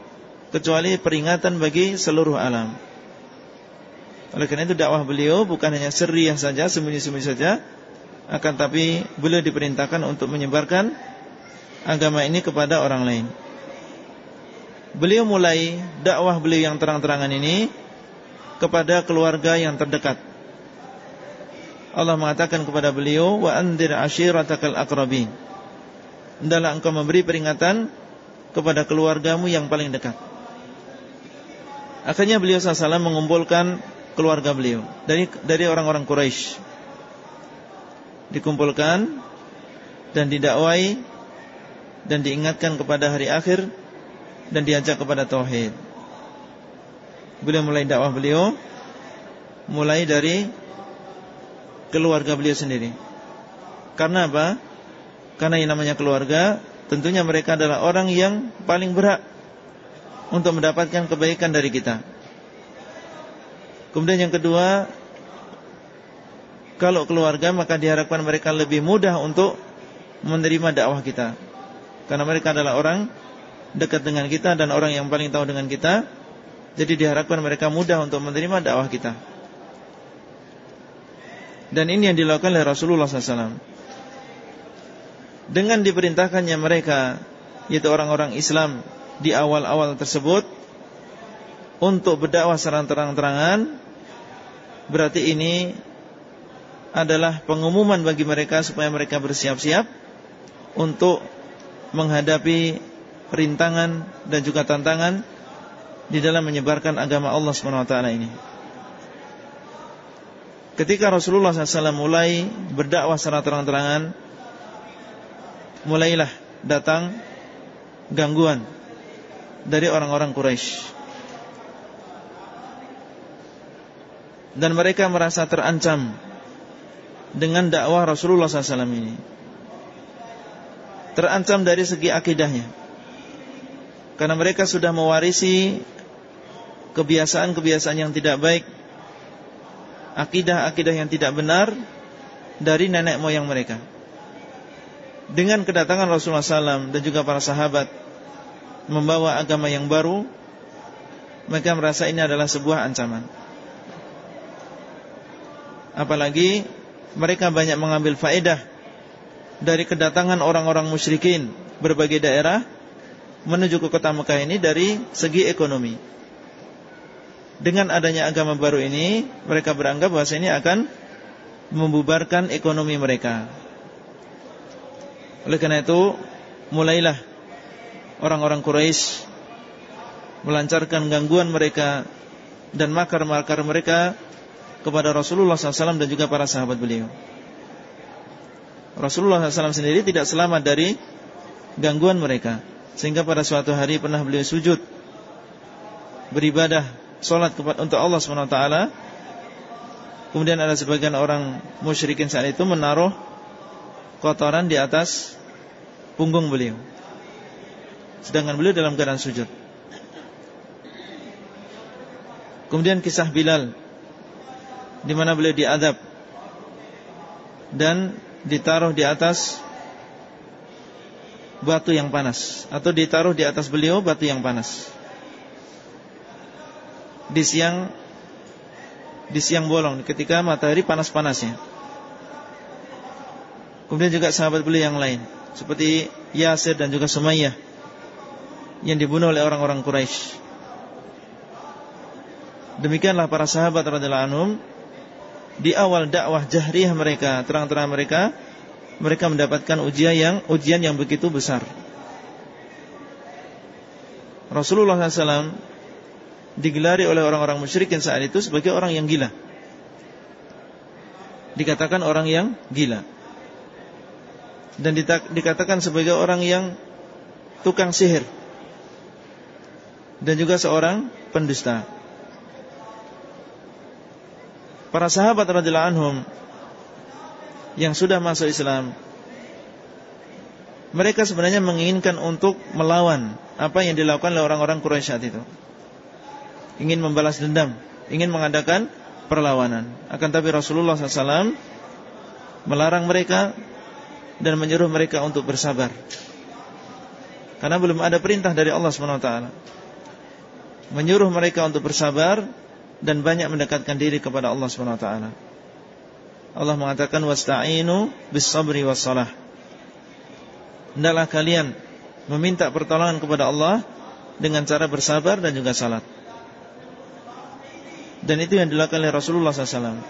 kecuali peringatan bagi seluruh alam. Oleh karena itu dakwah beliau bukan hanya seriah saja, sembunyi-sembunyi saja, akan tapi beliau diperintahkan untuk menyebarkan agama ini kepada orang lain. Beliau mulai dakwah beliau yang terang-terangan ini kepada keluarga yang terdekat. Allah mengatakan kepada beliau wa andir ashiratakal aqrabin. Hendaklah engkau memberi peringatan kepada keluargamu yang paling dekat. Akhirnya beliau SAW mengumpulkan keluarga beliau dari dari orang-orang Quraisy dikumpulkan dan didakwai dan diingatkan kepada hari akhir dan diajak kepada tauhid. Beliau mulai dakwah beliau mulai dari keluarga beliau sendiri. Karena apa? Karena yang namanya keluarga tentunya mereka adalah orang yang paling berhak untuk mendapatkan kebaikan dari kita. Kemudian yang kedua kalau keluarga maka diharapkan mereka lebih mudah untuk menerima dakwah kita. Karena mereka adalah orang dekat dengan kita dan orang yang paling tahu dengan kita. Jadi diharapkan mereka mudah untuk menerima dakwah kita. Dan ini yang dilakukan oleh Rasulullah SAW. Dengan diperintahkannya mereka, yaitu orang-orang Islam di awal-awal tersebut, untuk berdakwah secara terang-terangan, berarti ini adalah pengumuman bagi mereka supaya mereka bersiap-siap untuk menghadapi rintangan dan juga tantangan di dalam menyebarkan agama Allah SWT ini. Ketika Rasulullah SAW mulai berdakwah secara terang-terangan, mulailah datang gangguan dari orang-orang Quraisy. Dan mereka merasa terancam dengan dakwah Rasulullah SAW ini. Terancam dari segi akidahnya. Karena mereka sudah mewarisi Kebiasaan-kebiasaan yang tidak baik Akidah-akidah yang tidak benar Dari nenek moyang mereka. Dengan kedatangan Rasulullah SAW Dan juga para sahabat Membawa agama yang baru Mereka merasa ini adalah sebuah ancaman. Apalagi mereka banyak mengambil faedah dari kedatangan orang-orang musyrikin berbagai daerah menuju ke kota Mekah ini dari segi ekonomi. Dengan adanya agama baru ini, mereka beranggap bahwa ini akan membubarkan ekonomi mereka. Oleh karena itu, mulailah orang-orang Quraisy melancarkan gangguan mereka dan makar-makar mereka kepada Rasulullah SAW dan juga para sahabat beliau. Rasulullah SAW sendiri tidak selamat dari gangguan mereka. Sehingga pada suatu hari pernah beliau sujud beribadah solat untuk Allah SWT. Kemudian ada sebagian orang musyrikin saat itu menaruh kotoran di atas punggung beliau. Sedangkan beliau dalam keadaan sujud. Kemudian kisah Bilal di mana beliau diadab dan ditaruh di atas batu yang panas atau ditaruh di atas beliau batu yang panas di siang di siang bolong ketika matahari panas-panasnya. Kemudian juga sahabat beliau yang lain seperti Yasir dan juga Sumayyah yang dibunuh oleh orang-orang Quraisy. Demikianlah para sahabat radhiyallahu anhum di awal dakwah jahriyah mereka, terang-terang mereka, mereka mendapatkan ujian yang ujian yang begitu besar. Rasulullah SAW digelari oleh orang-orang musyrikin saat itu sebagai orang yang gila. Dikatakan orang yang gila. Dan dikatakan sebagai orang yang tukang sihir. Dan juga seorang pendusta. Para sahabat radhiyallahu anhum yang sudah masuk Islam mereka sebenarnya menginginkan untuk melawan apa yang dilakukan oleh orang-orang Quraisy saat itu. Ingin membalas dendam, ingin mengadakan perlawanan. Akan tapi Rasulullah SAW melarang mereka dan menyuruh mereka untuk bersabar. Karena belum ada perintah dari Allah SWT. Menyuruh mereka untuk bersabar dan banyak mendekatkan diri kepada Allah Subhanahu wa taala. Allah mengatakan wasta'inu bis sabri was salah. Hendaklah kalian meminta pertolongan kepada Allah dengan cara bersabar dan juga salat. Dan itu yang dilakukan oleh Rasulullah SAW.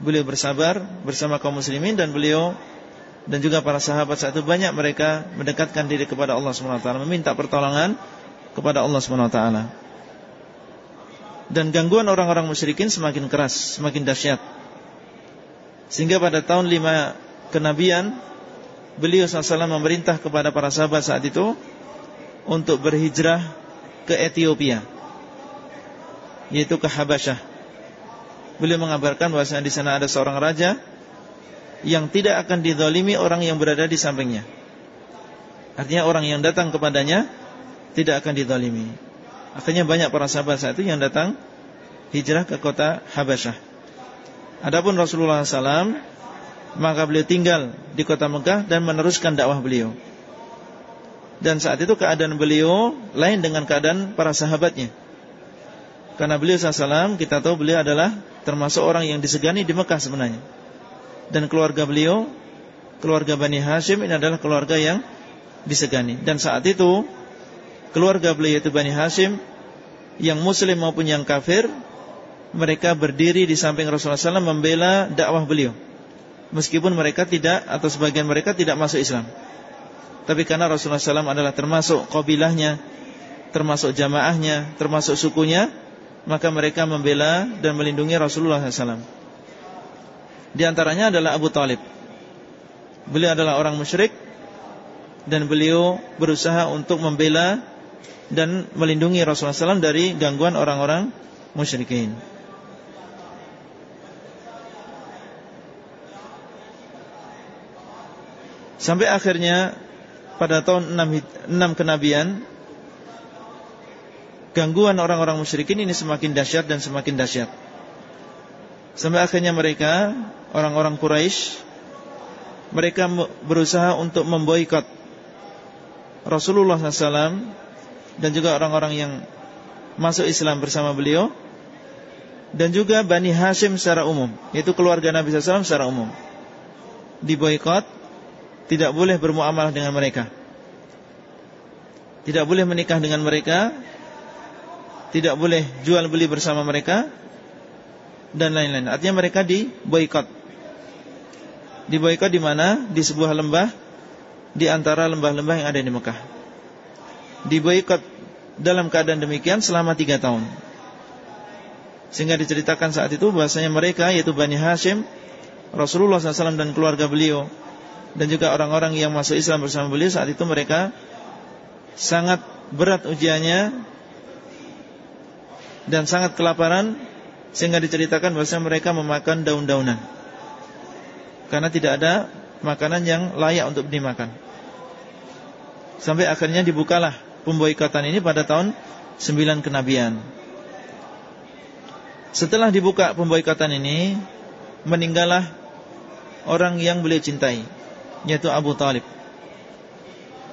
Beliau bersabar bersama kaum muslimin dan beliau dan juga para sahabat saat itu banyak mereka mendekatkan diri kepada Allah Subhanahu wa taala, meminta pertolongan kepada Allah Subhanahu wa taala dan gangguan orang-orang musyrikin semakin keras, semakin dahsyat. Sehingga pada tahun 5 kenabian beliau SAW memerintah kepada para sahabat saat itu untuk berhijrah ke Ethiopia, yaitu ke Habasyah. Beliau mengabarkan bahwasanya di sana ada seorang raja yang tidak akan didolimi orang yang berada di sampingnya. Artinya orang yang datang kepadanya tidak akan didolimi. Akhirnya banyak para sahabat saat itu yang datang hijrah ke kota Habasyah. Adapun Rasulullah SAW maka beliau tinggal di kota Mekah dan meneruskan dakwah beliau. Dan saat itu keadaan beliau lain dengan keadaan para sahabatnya. Karena beliau SAW kita tahu beliau adalah termasuk orang yang disegani di Mekah sebenarnya. Dan keluarga beliau, keluarga Bani Hashim ini adalah keluarga yang disegani. Dan saat itu keluarga beliau itu Bani Hashim yang muslim maupun yang kafir mereka berdiri di samping Rasulullah SAW membela dakwah beliau. Meskipun mereka tidak atau sebagian mereka tidak masuk Islam. Tapi karena Rasulullah SAW adalah termasuk kabilahnya termasuk jamaahnya termasuk sukunya maka mereka membela dan melindungi Rasulullah SAW di antaranya adalah Abu Talib. Beliau adalah orang musyrik dan beliau berusaha untuk membela dan melindungi Rasulullah SAW dari gangguan orang-orang musyrikin. Sampai akhirnya pada tahun 6, 6 kenabian gangguan orang-orang musyrikin ini semakin dahsyat dan semakin dahsyat. Sampai akhirnya mereka orang-orang Quraisy mereka berusaha untuk memboikot Rasulullah SAW dan juga orang-orang yang masuk Islam bersama beliau dan juga Bani Hashim secara umum. Yaitu keluarga Nabi SAW secara umum. Diboykot tidak boleh bermuamalah dengan mereka. Tidak boleh menikah dengan mereka. Tidak boleh jual beli bersama mereka. Dan lain-lain. Artinya mereka diboykot diboykot di mana? Di sebuah lembah. Di antara lembah-lembah yang ada di Mekah diboikot dalam keadaan demikian selama tiga tahun. Sehingga diceritakan saat itu bahasanya mereka yaitu Bani Hashim, Rasulullah SAW dan keluarga beliau dan juga orang-orang yang masuk Islam bersama beliau saat itu mereka sangat berat ujiannya dan sangat kelaparan sehingga diceritakan bahasanya mereka memakan daun-daunan karena tidak ada makanan yang layak untuk dimakan. Sampai akhirnya dibukalah pemboikotan ini pada tahun 9 kenabian. Setelah dibuka pemboikotan ini, meninggallah orang yang beliau cintai, yaitu Abu Talib.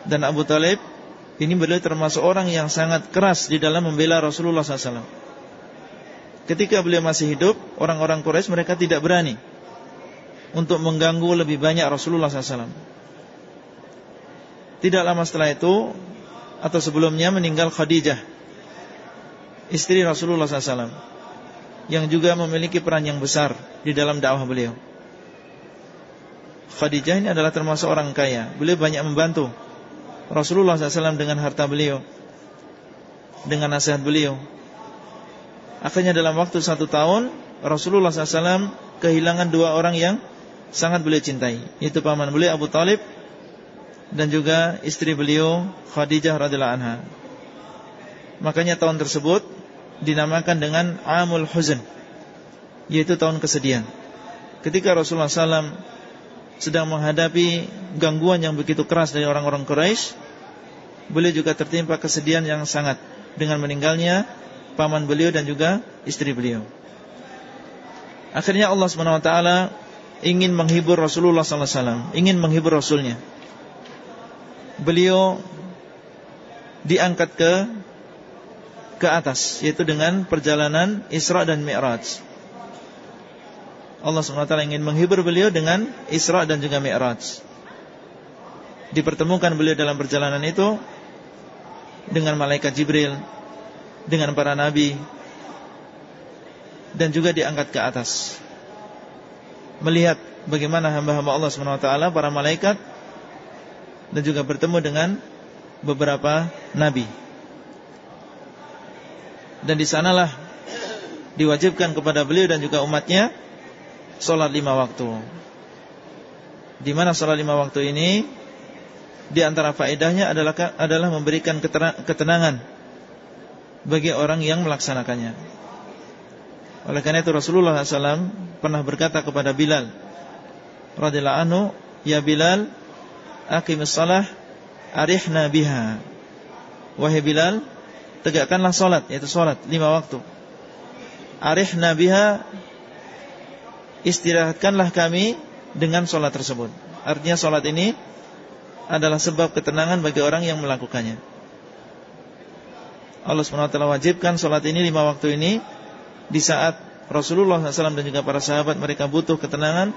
Dan Abu Talib ini beliau termasuk orang yang sangat keras di dalam membela Rasulullah SAW. Ketika beliau masih hidup, orang-orang Quraisy mereka tidak berani untuk mengganggu lebih banyak Rasulullah SAW. Tidak lama setelah itu Atau sebelumnya meninggal Khadijah Istri Rasulullah SAW Yang juga memiliki peran yang besar Di dalam dakwah beliau. Khadijah ini adalah termasuk orang kaya. Beliau banyak membantu Rasulullah SAW dengan harta beliau Dengan nasihat beliau. Akhirnya dalam waktu satu tahun Rasulullah SAW kehilangan dua orang yang Sangat beliau cintai Yaitu paman beliau Abu Talib Dan juga istri beliau Khadijah radhiallahu anha Makanya tahun tersebut Dinamakan dengan Amul Huzn Yaitu tahun kesedihan Ketika Rasulullah SAW sedang menghadapi gangguan yang begitu keras dari orang-orang Quraisy, beliau juga tertimpa kesedihan yang sangat dengan meninggalnya paman beliau dan juga istri beliau. Akhirnya Allah SWT ingin menghibur Rasulullah SAW, ingin menghibur Rasulnya. Beliau diangkat ke ke atas, yaitu dengan perjalanan Isra dan Mi'raj. Allah SWT ingin menghibur beliau dengan Isra dan juga Mi'raj Dipertemukan beliau dalam perjalanan itu Dengan malaikat Jibril Dengan para nabi Dan juga diangkat ke atas Melihat bagaimana hamba-hamba Allah SWT Para malaikat Dan juga bertemu dengan Beberapa nabi. Dan di sanalah Diwajibkan kepada beliau dan juga umatnya Sholat lima waktu. Di mana sholat lima waktu ini? Di antara faedahnya adalah adalah memberikan ketenangan Bagi orang yang melaksanakannya. Oleh karena itu Rasulullah SAW Pernah berkata kepada Bilal Radhiallahu anhu Ya Bilal Aqimus salah Arihna biha Wahai Bilal Tegakkanlah sholat Yaitu sholat lima waktu Arihna biha istirahatkanlah kami dengan sholat tersebut. Artinya sholat ini adalah sebab ketenangan bagi orang yang melakukannya. Allah SWT wajibkan sholat ini lima waktu ini di saat Rasulullah SAW dan juga para sahabat mereka butuh ketenangan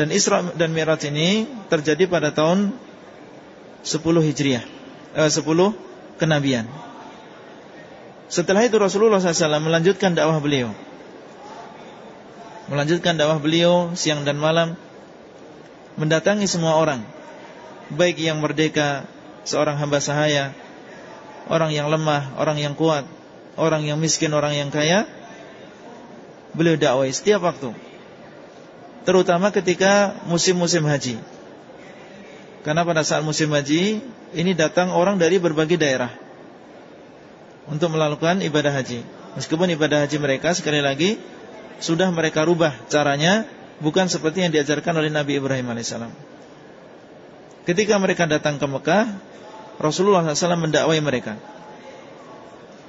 dan Isra dan Mi'raj ini terjadi pada tahun 10 Hijriah, eh, 10 kenabian. Setelah itu Rasulullah SAW melanjutkan dakwah beliau. Melanjutkan dakwah beliau siang dan malam Mendatangi semua orang. Baik yang merdeka Seorang hamba sahaya Orang yang lemah, orang yang kuat Orang yang miskin, orang yang kaya. Beliau dakwah setiap waktu Terutama ketika musim-musim haji Karena pada saat musim haji Ini datang orang dari berbagai daerah untuk melakukan ibadah haji. Meskipun ibadah haji mereka sekali lagi sudah mereka rubah caranya bukan seperti yang diajarkan oleh Nabi Ibrahim alaihissalam. Ketika mereka datang ke Mekah, Rasulullah SAW mendakwai mereka.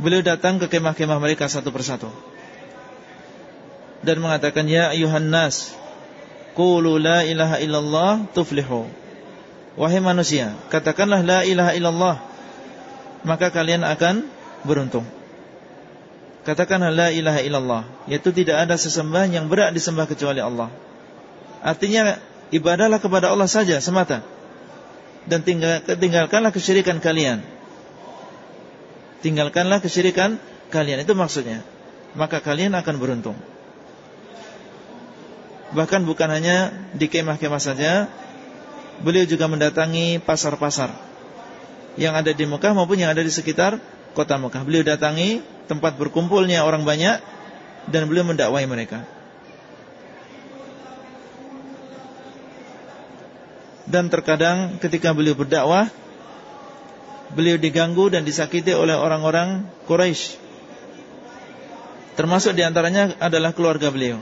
Beliau datang ke kemah-kemah mereka satu persatu dan mengatakan ya ayuhan nas qulu la ilaha illallah tuflihu wahai manusia katakanlah la ilaha illallah maka kalian akan beruntung. Katakanlah la ilaha illallah, yaitu tidak ada sesembahan yang berat disembah kecuali Allah. Artinya ibadahlah kepada Allah saja semata. Dan tinggal, tinggalkanlah kesyirikan kalian. Tinggalkanlah kesyirikan kalian, itu maksudnya. Maka kalian akan beruntung. Bahkan bukan hanya di kemah-kemah saja, beliau juga mendatangi pasar-pasar yang ada di Mekah maupun yang ada di sekitar kota Mekah. Beliau datangi tempat berkumpulnya orang banyak dan beliau mendakwai mereka. Dan terkadang ketika beliau berdakwah Beliau diganggu dan disakiti oleh orang-orang Quraisy. Termasuk di antaranya adalah keluarga beliau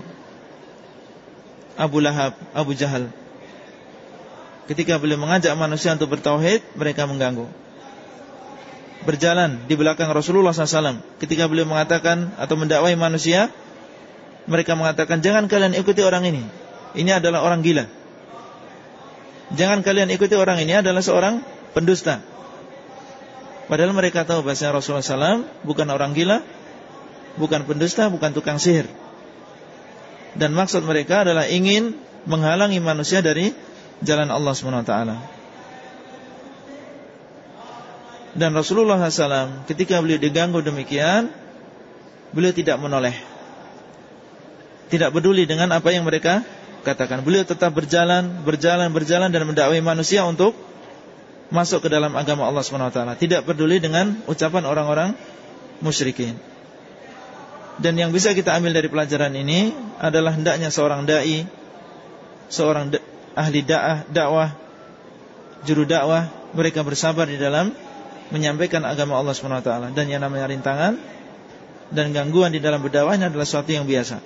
Abu Lahab, Abu Jahal. Ketika beliau mengajak manusia untuk bertauhid Mereka mengganggu. Berjalan di belakang Rasulullah SAW ketika beliau mengatakan atau mendakwai manusia mereka mengatakan jangan kalian ikuti orang ini. Ini adalah orang gila. Jangan kalian ikuti orang ini adalah seorang pendusta. Padahal mereka tahu bahasa Rasulullah SAW bukan orang gila bukan pendusta bukan tukang sihir dan maksud mereka adalah ingin menghalangi manusia dari jalan Allah SWT. Dan Rasulullah SAW ketika beliau diganggu demikian, beliau tidak menoleh. Tidak peduli dengan apa yang mereka katakan. Beliau tetap berjalan, berjalan, berjalan dan mendakwai manusia untuk masuk ke dalam agama Allah SWT. Tidak peduli dengan ucapan orang-orang musyrikin. Dan yang bisa kita ambil dari pelajaran ini adalah hendaknya seorang dai, seorang ahli dakwah, dakwah, juru dakwah, mereka bersabar di dalam menyampaikan agama Allah SWT. Dan yang namanya rintangan dan gangguan di dalam berdakwahnya adalah sesuatu yang biasa.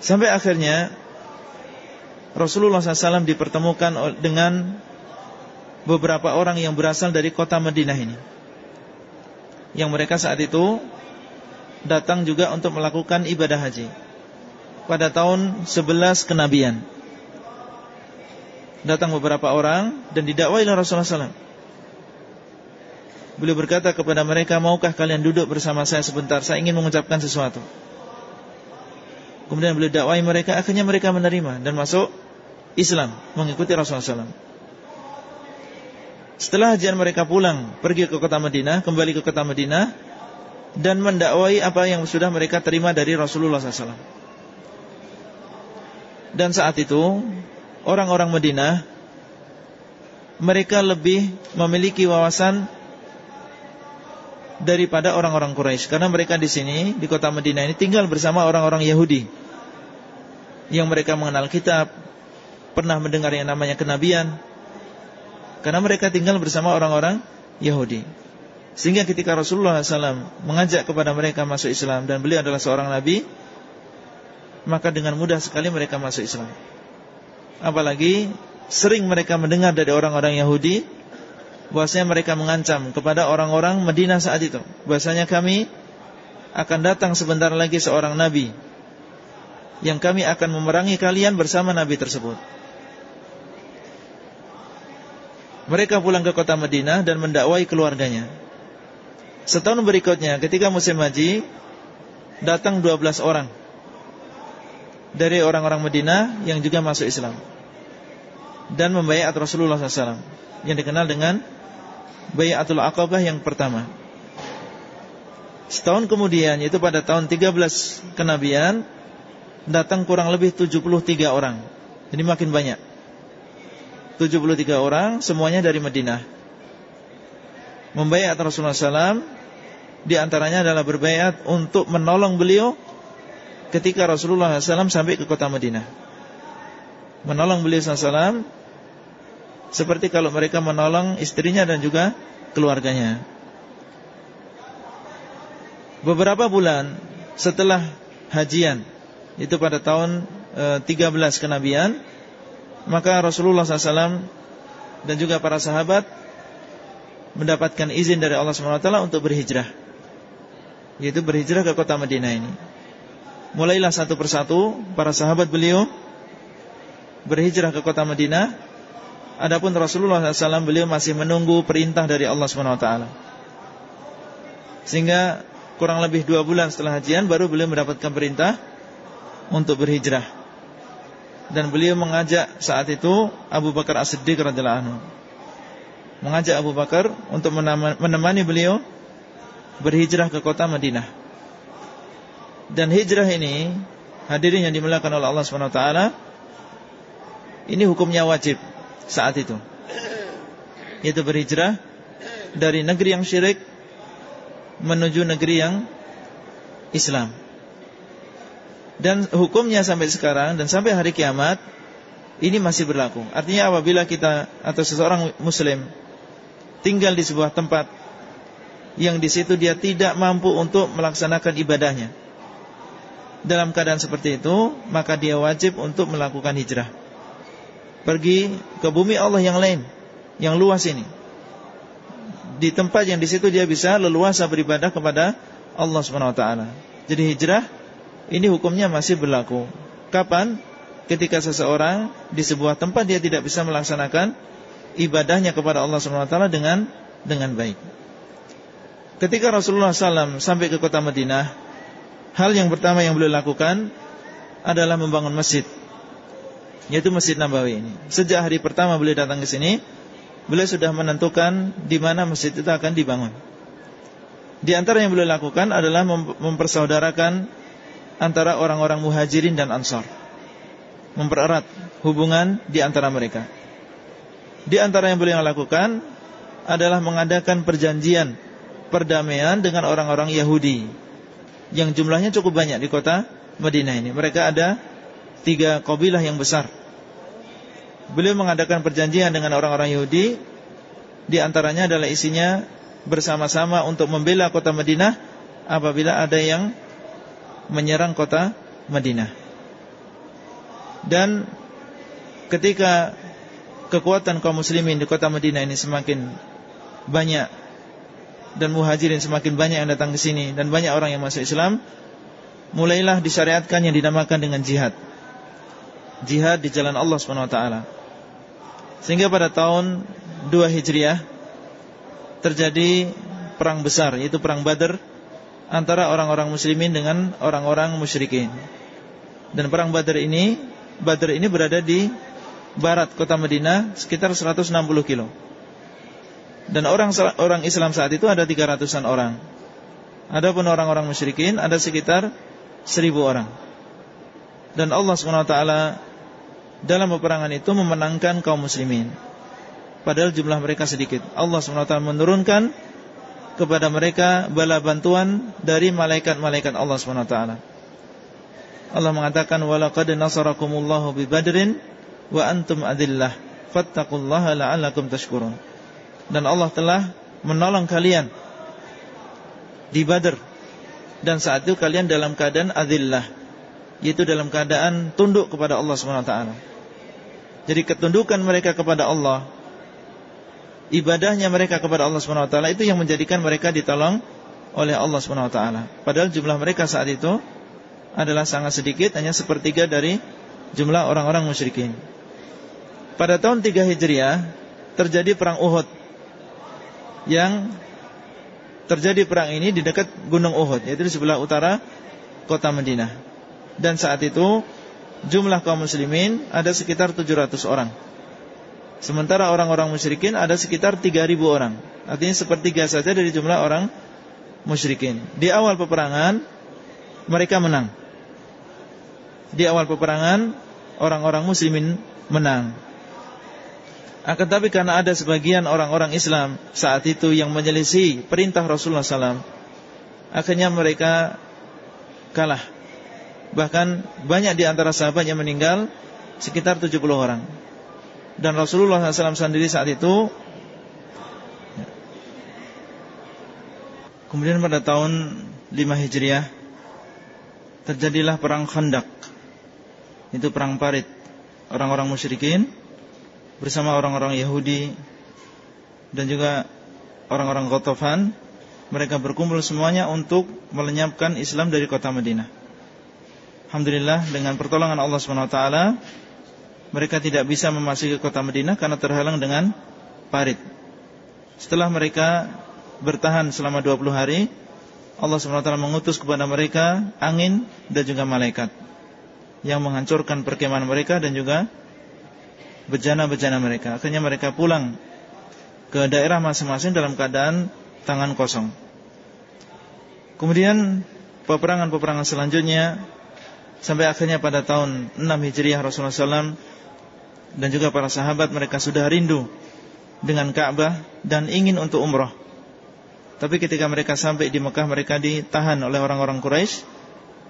Sampai akhirnya Rasulullah SAW dipertemukan dengan beberapa orang yang berasal dari kota Madinah ini Yang mereka saat itu Datang juga untuk melakukan ibadah haji. Pada tahun 11 kenabian. Datang beberapa orang Dan didakwai oleh Rasulullah SAW Beliau berkata kepada mereka Maukah kalian duduk bersama saya sebentar? Saya ingin mengucapkan sesuatu. Kemudian beliau dakwai mereka Akhirnya mereka menerima dan masuk Islam Mengikuti Rasulullah SAW setelah hajian mereka pulang Pergi ke kota Madinah Kembali ke kota Madinah Dan mendakwai apa yang sudah mereka terima dari Rasulullah SAW Dan saat itu Orang-orang Madinah Mereka lebih memiliki wawasan Daripada orang-orang Quraisy. Karena mereka di sini Di kota Madinah ini tinggal bersama orang-orang Yahudi Yang mereka mengenal kitab Pernah mendengar yang namanya kenabian karena mereka tinggal bersama orang-orang Yahudi. Sehingga ketika Rasulullah SAW Mengajak kepada mereka masuk Islam Dan beliau adalah seorang Nabi Maka dengan mudah sekali mereka masuk Islam. Apalagi Sering mereka mendengar dari orang-orang Yahudi Bahasanya mereka mengancam Kepada orang-orang Medina saat itu. Bahasanya kami Akan datang sebentar lagi seorang Nabi Yang kami akan memerangi kalian bersama Nabi tersebut mereka pulang ke kota Madinah dan mendakwai keluarganya. Setahun berikutnya ketika musim haji datang 12 orang dari orang-orang Madinah yang juga masuk Islam dan membayar Rasulullah SAW yang dikenal dengan Bayatul Aqabah yang pertama. Setahun kemudian yaitu pada tahun 13 kenabian datang kurang lebih 73 orang. Jadi makin banyak. 73 orang semuanya dari Madinah. Membayat Rasulullah SAW Di antaranya adalah berbayat untuk menolong beliau Ketika Rasulullah SAW sampai ke kota Madinah. Menolong beliau SAW Seperti kalau mereka menolong istrinya dan juga keluarganya. Beberapa bulan setelah hajian Itu pada tahun 13 eh, kenabian maka Rasulullah SAW dan juga para sahabat mendapatkan izin dari Allah SWT untuk berhijrah. Yaitu berhijrah ke kota Madinah ini. Mulailah satu persatu para sahabat beliau berhijrah ke kota Madinah. Adapun Rasulullah SAW beliau masih menunggu perintah dari Allah SWT sehingga kurang lebih dua bulan setelah hajian baru beliau mendapatkan perintah untuk berhijrah dan beliau mengajak saat itu Abu Bakar As-Siddiq radhiyallahu anhu. Mengajak Abu Bakar untuk menemani beliau berhijrah ke kota Madinah. Dan hijrah ini hadirin yang dimuliakan oleh Allah Subhanahu wa taala ini hukumnya wajib saat itu. Yaitu berhijrah dari negeri yang syirik menuju negeri yang Islam. Dan hukumnya sampai sekarang dan sampai hari kiamat ini masih berlaku. Artinya apabila kita atau seseorang muslim tinggal di sebuah tempat yang di situ dia tidak mampu untuk melaksanakan ibadahnya. Dalam keadaan seperti itu, maka dia wajib untuk melakukan hijrah. Pergi ke bumi Allah yang lain, yang luas ini. Di tempat yang di situ dia bisa leluasa beribadah kepada Allah Subhanahu wa taala. Jadi hijrah ini hukumnya masih berlaku. Kapan? Ketika seseorang di sebuah tempat dia tidak bisa melaksanakan ibadahnya kepada Allah SWT dengan dengan baik. Ketika Rasulullah SAW sampai ke kota Madinah, Hal yang pertama yang beliau lakukan adalah membangun masjid. Yaitu Masjid Nabawi ini. Sejak hari pertama beliau datang ke sini, beliau sudah menentukan di mana masjid itu akan dibangun. Di antara yang beliau lakukan adalah mempersaudarakan antara orang-orang muhajirin dan ansar. Mempererat hubungan di antara mereka. Di antara yang beliau lakukan adalah mengadakan perjanjian perdamaian dengan orang-orang Yahudi yang jumlahnya cukup banyak di kota Madinah ini. Mereka ada tiga kabilah yang besar. Beliau mengadakan perjanjian dengan orang-orang Yahudi, di antaranya adalah isinya bersama-sama untuk membela kota Madinah apabila ada yang menyerang kota Madinah. Dan ketika kekuatan kaum muslimin di kota Madinah ini semakin banyak dan muhajirin semakin banyak yang datang ke sini dan banyak orang yang masuk Islam, mulailah disyariatkan yang dinamakan dengan jihad. Jihad di jalan Allah SWT. Sehingga pada tahun 2 Hijriah terjadi perang besar yaitu perang Badar antara orang-orang muslimin dengan orang-orang musyrikin. Dan perang Badar ini Badar ini berada di barat kota Madinah sekitar 160 kilo. Dan orang orang Islam saat itu ada 300-an orang. Adapun orang-orang musyrikin ada sekitar 1000 orang. Dan Allah SWT dalam peperangan itu memenangkan kaum muslimin. Padahal jumlah mereka sedikit. Allah SWT menurunkan kepada mereka bala bantuan dari malaikat-malaikat Allah SWT. Allah mengatakan walaqad nasarakumullahu bi badrin wa antum adillah fattaqullaha la'allakum tashkurun dan Allah telah menolong kalian di Badr dan saat itu kalian dalam keadaan adillah yaitu dalam keadaan tunduk kepada Allah taala. Jadi ketundukan mereka kepada Allah ibadahnya mereka kepada Allah Subhanahu wa taala itu yang menjadikan mereka ditolong oleh Allah Subhanahu wa taala. Padahal jumlah mereka saat itu adalah sangat sedikit hanya sepertiga dari jumlah orang-orang musyrikin. Pada tahun 3 Hijriah terjadi perang Uhud yang terjadi perang ini di dekat Gunung Uhud yaitu di sebelah utara kota Madinah. Dan saat itu jumlah kaum muslimin ada sekitar 700 orang. Sementara orang-orang musyrikin ada sekitar 3000 orang. Artinya sepertiga saja dari jumlah orang musyrikin. Di awal peperangan mereka menang. Di awal peperangan orang-orang muslimin menang. Akan tapi karena ada sebagian orang-orang Islam saat itu yang menyelisih perintah Rasulullah SAW, akhirnya mereka kalah. Bahkan banyak di antara sahabat yang meninggal, sekitar 70 orang. Dan Rasulullah SAW sendiri saat itu, kemudian pada tahun 5 Hijriah, terjadilah perang Khandak. Itu perang parit. Orang-orang musyrikin bersama orang-orang Yahudi dan juga orang-orang Ghatafan mereka berkumpul semuanya untuk melenyapkan Islam dari kota Madinah. Alhamdulillah dengan pertolongan Allah SWT mereka tidak bisa memasuki kota Madinah karena terhalang dengan parit. Setelah mereka bertahan selama 20 hari, Allah SWT mengutus kepada mereka angin dan juga malaikat yang menghancurkan perkemahan mereka dan juga bejana-bejana mereka. Akhirnya mereka pulang ke daerah masing-masing dalam keadaan tangan kosong. Kemudian peperangan-peperangan selanjutnya sampai akhirnya pada tahun 6 Hijriah Rasulullah SAW dan juga para sahabat mereka sudah rindu dengan Ka'bah dan ingin untuk umrah. Tapi ketika mereka sampai di Mekah mereka ditahan oleh orang-orang Quraisy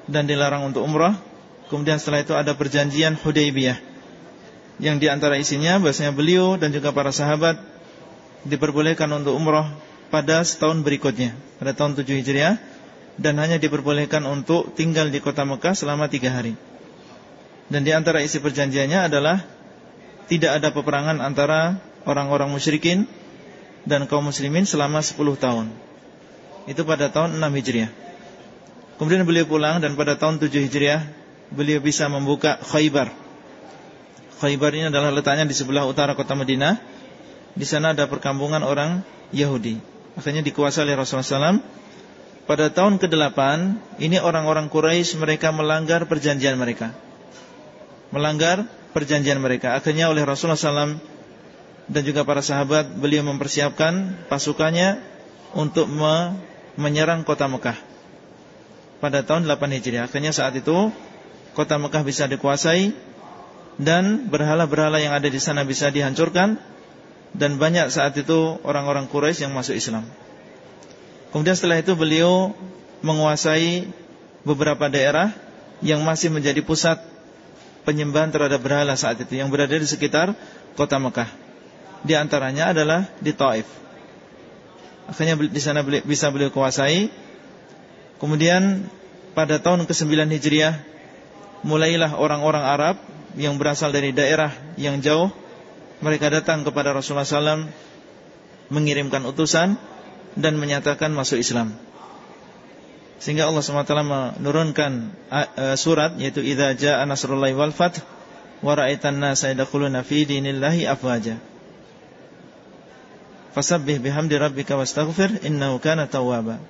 dan dilarang untuk umrah. Kemudian setelah itu ada perjanjian Hudaybiyah yang di antara isinya bahasanya beliau dan juga para sahabat diperbolehkan untuk umrah pada setahun berikutnya pada tahun 7 Hijriah dan hanya diperbolehkan untuk tinggal di kota Mekah selama tiga hari. Dan di antara isi perjanjiannya adalah tidak ada peperangan antara orang-orang musyrikin dan kaum muslimin selama 10 tahun. Itu pada tahun 6 Hijriah. Kemudian beliau pulang dan pada tahun 7 Hijriah beliau bisa membuka Khaybar Khaybar ini adalah letaknya di sebelah utara kota Madinah. Di sana ada perkampungan orang Yahudi. Akhirnya dikuasai oleh Rasulullah SAW pada tahun ke-8 ini orang-orang Quraisy mereka melanggar perjanjian mereka. Melanggar perjanjian mereka. Akhirnya oleh Rasulullah SAW dan juga para sahabat beliau mempersiapkan pasukannya untuk me menyerang kota Mekah. Pada tahun 8 Hijriah. Akhirnya saat itu kota Mekah bisa dikuasai dan berhala-berhala yang ada di sana bisa dihancurkan dan banyak saat itu orang-orang Quraisy yang masuk Islam. Kemudian setelah itu beliau menguasai beberapa daerah yang masih menjadi pusat penyembahan terhadap berhala saat itu yang berada di sekitar kota Mekah. Di antaranya adalah di Taif. Akhirnya di sana bisa beliau kuasai. Kemudian pada tahun ke-9 Hijriah mulailah orang-orang Arab yang berasal dari daerah yang jauh mereka datang kepada Rasulullah SAW mengirimkan utusan dan menyatakan masuk Islam. Sehingga Allah SWT menurunkan surat yaitu idza jaa nasrullahi wal fath wa ra'aitan nasa yadkhuluna fi dinillahi afwaja. Fasabbih bihamdi rabbika wastaghfir innahu kana tawwaba.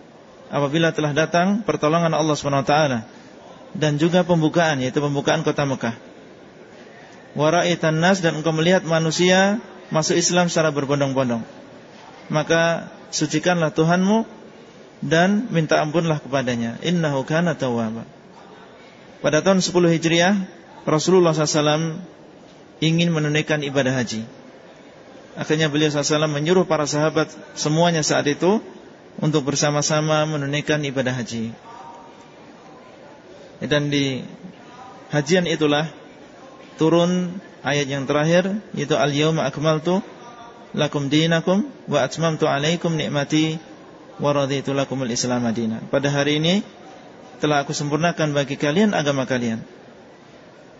Apabila telah datang pertolongan Allah SWT dan juga pembukaan yaitu pembukaan kota Mekah. Wa ra'aitan nas dan engkau melihat manusia masuk Islam secara berbondong-bondong. Maka sucikanlah Tuhanmu dan minta ampunlah kepadanya. Innahu kana tawwaba. Pada tahun 10 Hijriah, Rasulullah SAW ingin menunaikan ibadah haji. Akhirnya beliau SAW menyuruh para sahabat semuanya saat itu untuk bersama-sama menunaikan ibadah haji. Dan di hajian itulah turun ayat yang terakhir yaitu al-yauma akmaltu lakum dinakum wa atmamtu alaikum nikmati wa raditu lakumul Islam madina. Pada hari ini telah aku sempurnakan bagi kalian agama kalian.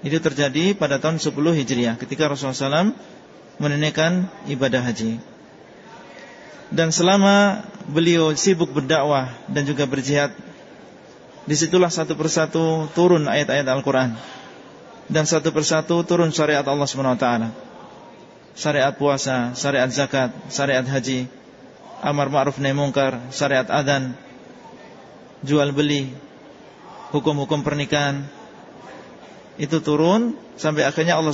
Itu terjadi pada tahun 10 Hijriah ketika Rasulullah SAW menunaikan ibadah haji. Dan selama beliau sibuk berdakwah dan juga berjihad, di situlah satu persatu turun ayat-ayat Al-Quran dan satu persatu turun syariat Allah Taala syariat puasa, syariat zakat, syariat haji, amar ma'ruf nahi mungkar, syariat adan, jual beli, hukum-hukum pernikahan itu turun sampai akhirnya Allah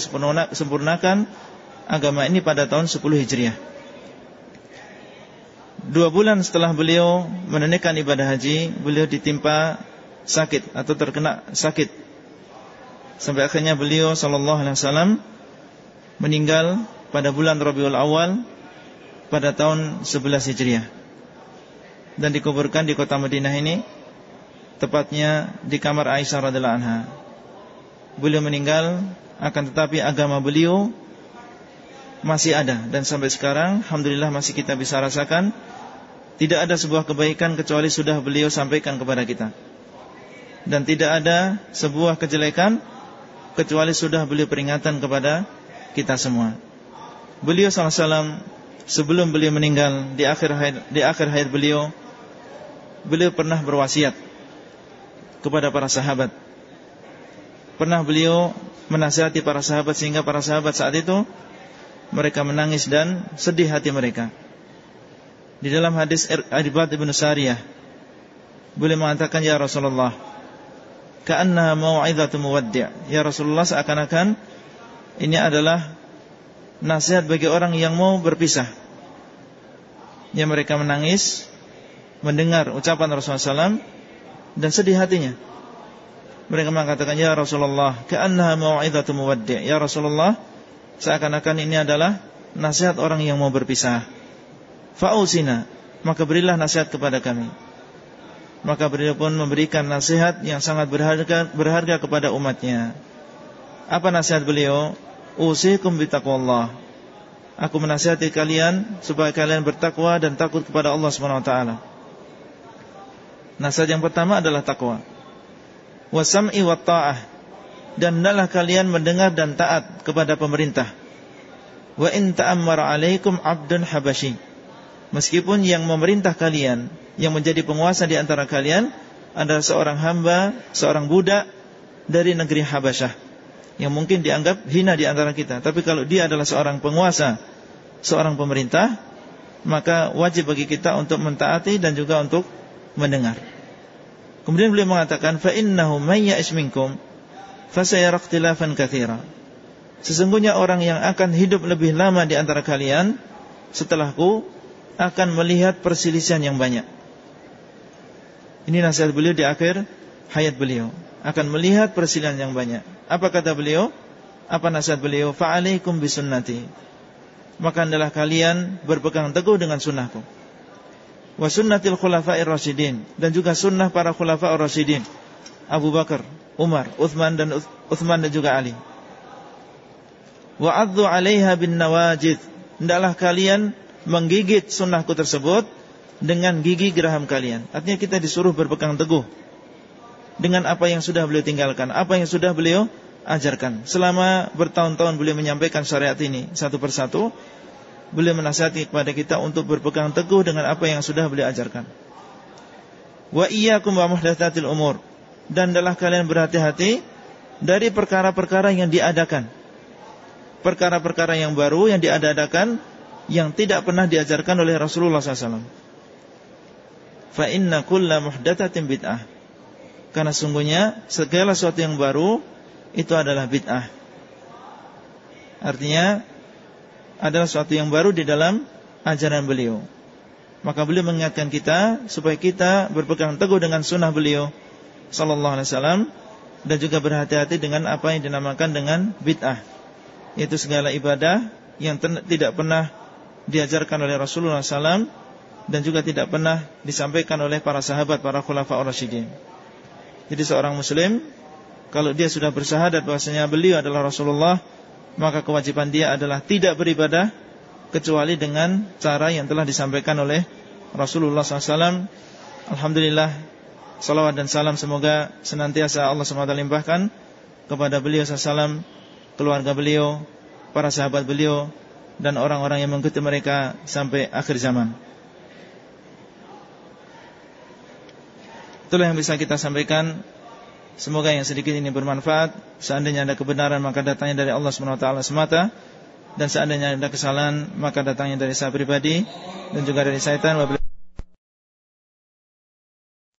sempurnakan agama ini pada tahun 10 Hijriah. Dua bulan setelah beliau menunaikan ibadah haji, beliau ditimpa sakit atau terkena sakit. Sampai akhirnya beliau sallallahu alaihi wasallam meninggal pada bulan Rabiul Awal pada tahun 11 Hijriah dan dikuburkan di kota Madinah ini tepatnya di kamar Aisyah radhiallahu anha. Beliau meninggal akan tetapi agama beliau masih ada dan sampai sekarang alhamdulillah masih kita bisa rasakan tidak ada sebuah kebaikan kecuali sudah beliau sampaikan kepada kita. Dan tidak ada sebuah kejelekan kecuali sudah beliau peringatan kepada kita semua. Beliau SAW sebelum beliau meninggal di akhir hayat, di akhir hayat beliau beliau pernah berwasiat kepada para sahabat. Pernah beliau menasihati para sahabat sehingga para sahabat saat itu mereka menangis dan sedih hati mereka. Di dalam hadis Adibad ibn Sariyah beliau mengatakan ya Rasulullah ka'annaha mau'izatu muwaddi' ya Rasulullah seakan-akan ini adalah nasihat bagi orang yang mau berpisah. Yang mereka menangis mendengar ucapan Rasulullah SAW dan sedih hatinya. Mereka mengatakan, "Ya Rasulullah, ka'annaha mau'izatu muwaddi'." Ya Rasulullah, seakan-akan ini adalah nasihat orang yang mau berpisah. Fa'usina, maka berilah nasihat kepada kami. Maka beliau pun memberikan nasihat yang sangat berharga, berharga kepada umatnya. Apa nasihat beliau? Usikum bitaqwallah. Aku menasihati kalian supaya kalian bertakwa dan takut kepada Allah taala. Nasihat yang pertama adalah takwa. Wasam'i wa ta'ah. Dan hendaklah kalian mendengar dan taat kepada pemerintah. Wa in ta'ammara 'alaikum 'abdun habashi. Meskipun yang memerintah kalian, yang menjadi penguasa di antara kalian adalah seorang hamba, seorang budak dari negeri Habasyah yang mungkin dianggap hina di antara kita. Tapi kalau dia adalah seorang penguasa, seorang pemerintah, maka wajib bagi kita untuk mentaati dan juga untuk mendengar. Kemudian beliau mengatakan fa innahu may ya'ish minkum. Sesungguhnya orang yang akan hidup lebih lama di antara kalian setelahku akan melihat perselisihan yang banyak. Ini nasihat beliau di akhir hayat beliau. Akan melihat perselisihan yang banyak. Apa kata beliau? Apa nasihat beliau? Fa'alaikum bisunnati. Maka adalah kalian berpegang teguh dengan sunnahku. Wa sunnatil khulafa'ir rasyidin. Dan juga sunnah para khulafa'ir rasyidin. Abu Bakar, Umar, Uthman dan Uthman dan juga Ali. Wa'adhu 'alaiha bin nawajid. Hendaklah kalian menggigit sunnahku tersebut dengan gigi geraham kalian. Artinya kita disuruh berpegang teguh dengan apa yang sudah beliau tinggalkan, apa yang sudah beliau ajarkan. Selama bertahun-tahun beliau menyampaikan syariat ini satu persatu, beliau menasihati kepada kita untuk berpegang teguh dengan apa yang sudah beliau ajarkan. Wa iyyakum wa muhdatsatil umur. Dan adalah kalian berhati-hati dari perkara-perkara yang diadakan perkara-perkara yang baru yang diadakan yang tidak pernah diajarkan oleh Rasulullah SAW. Fa inna kulla muhdatsatin bid'ah. Karena sungguhnya segala sesuatu yang baru itu adalah bid'ah. Artinya adalah sesuatu yang baru di dalam ajaran beliau. Maka beliau mengingatkan kita supaya kita berpegang teguh dengan sunnah beliau sallallahu alaihi wasallam dan juga berhati-hati dengan apa yang dinamakan dengan bid'ah yaitu segala ibadah yang tidak pernah diajarkan oleh Rasulullah SAW dan juga tidak pernah disampaikan oleh para sahabat, para khulafa rasyidin. Jadi seorang muslim kalau dia sudah bersyahadat bahwasanya beliau adalah Rasulullah, maka kewajiban dia adalah tidak beribadah kecuali dengan cara yang telah disampaikan oleh Rasulullah SAW. Alhamdulillah, salawat dan salam semoga senantiasa Allah SWT limpahkan kepada beliau SAW keluarga beliau, para sahabat beliau dan orang-orang yang mengikuti mereka sampai akhir zaman. Itulah yang bisa kita sampaikan. Semoga yang sedikit ini bermanfaat. Seandainya ada kebenaran maka datangnya dari Allah SWT semata dan seandainya ada kesalahan maka datangnya dari saya pribadi dan juga dari syaitan.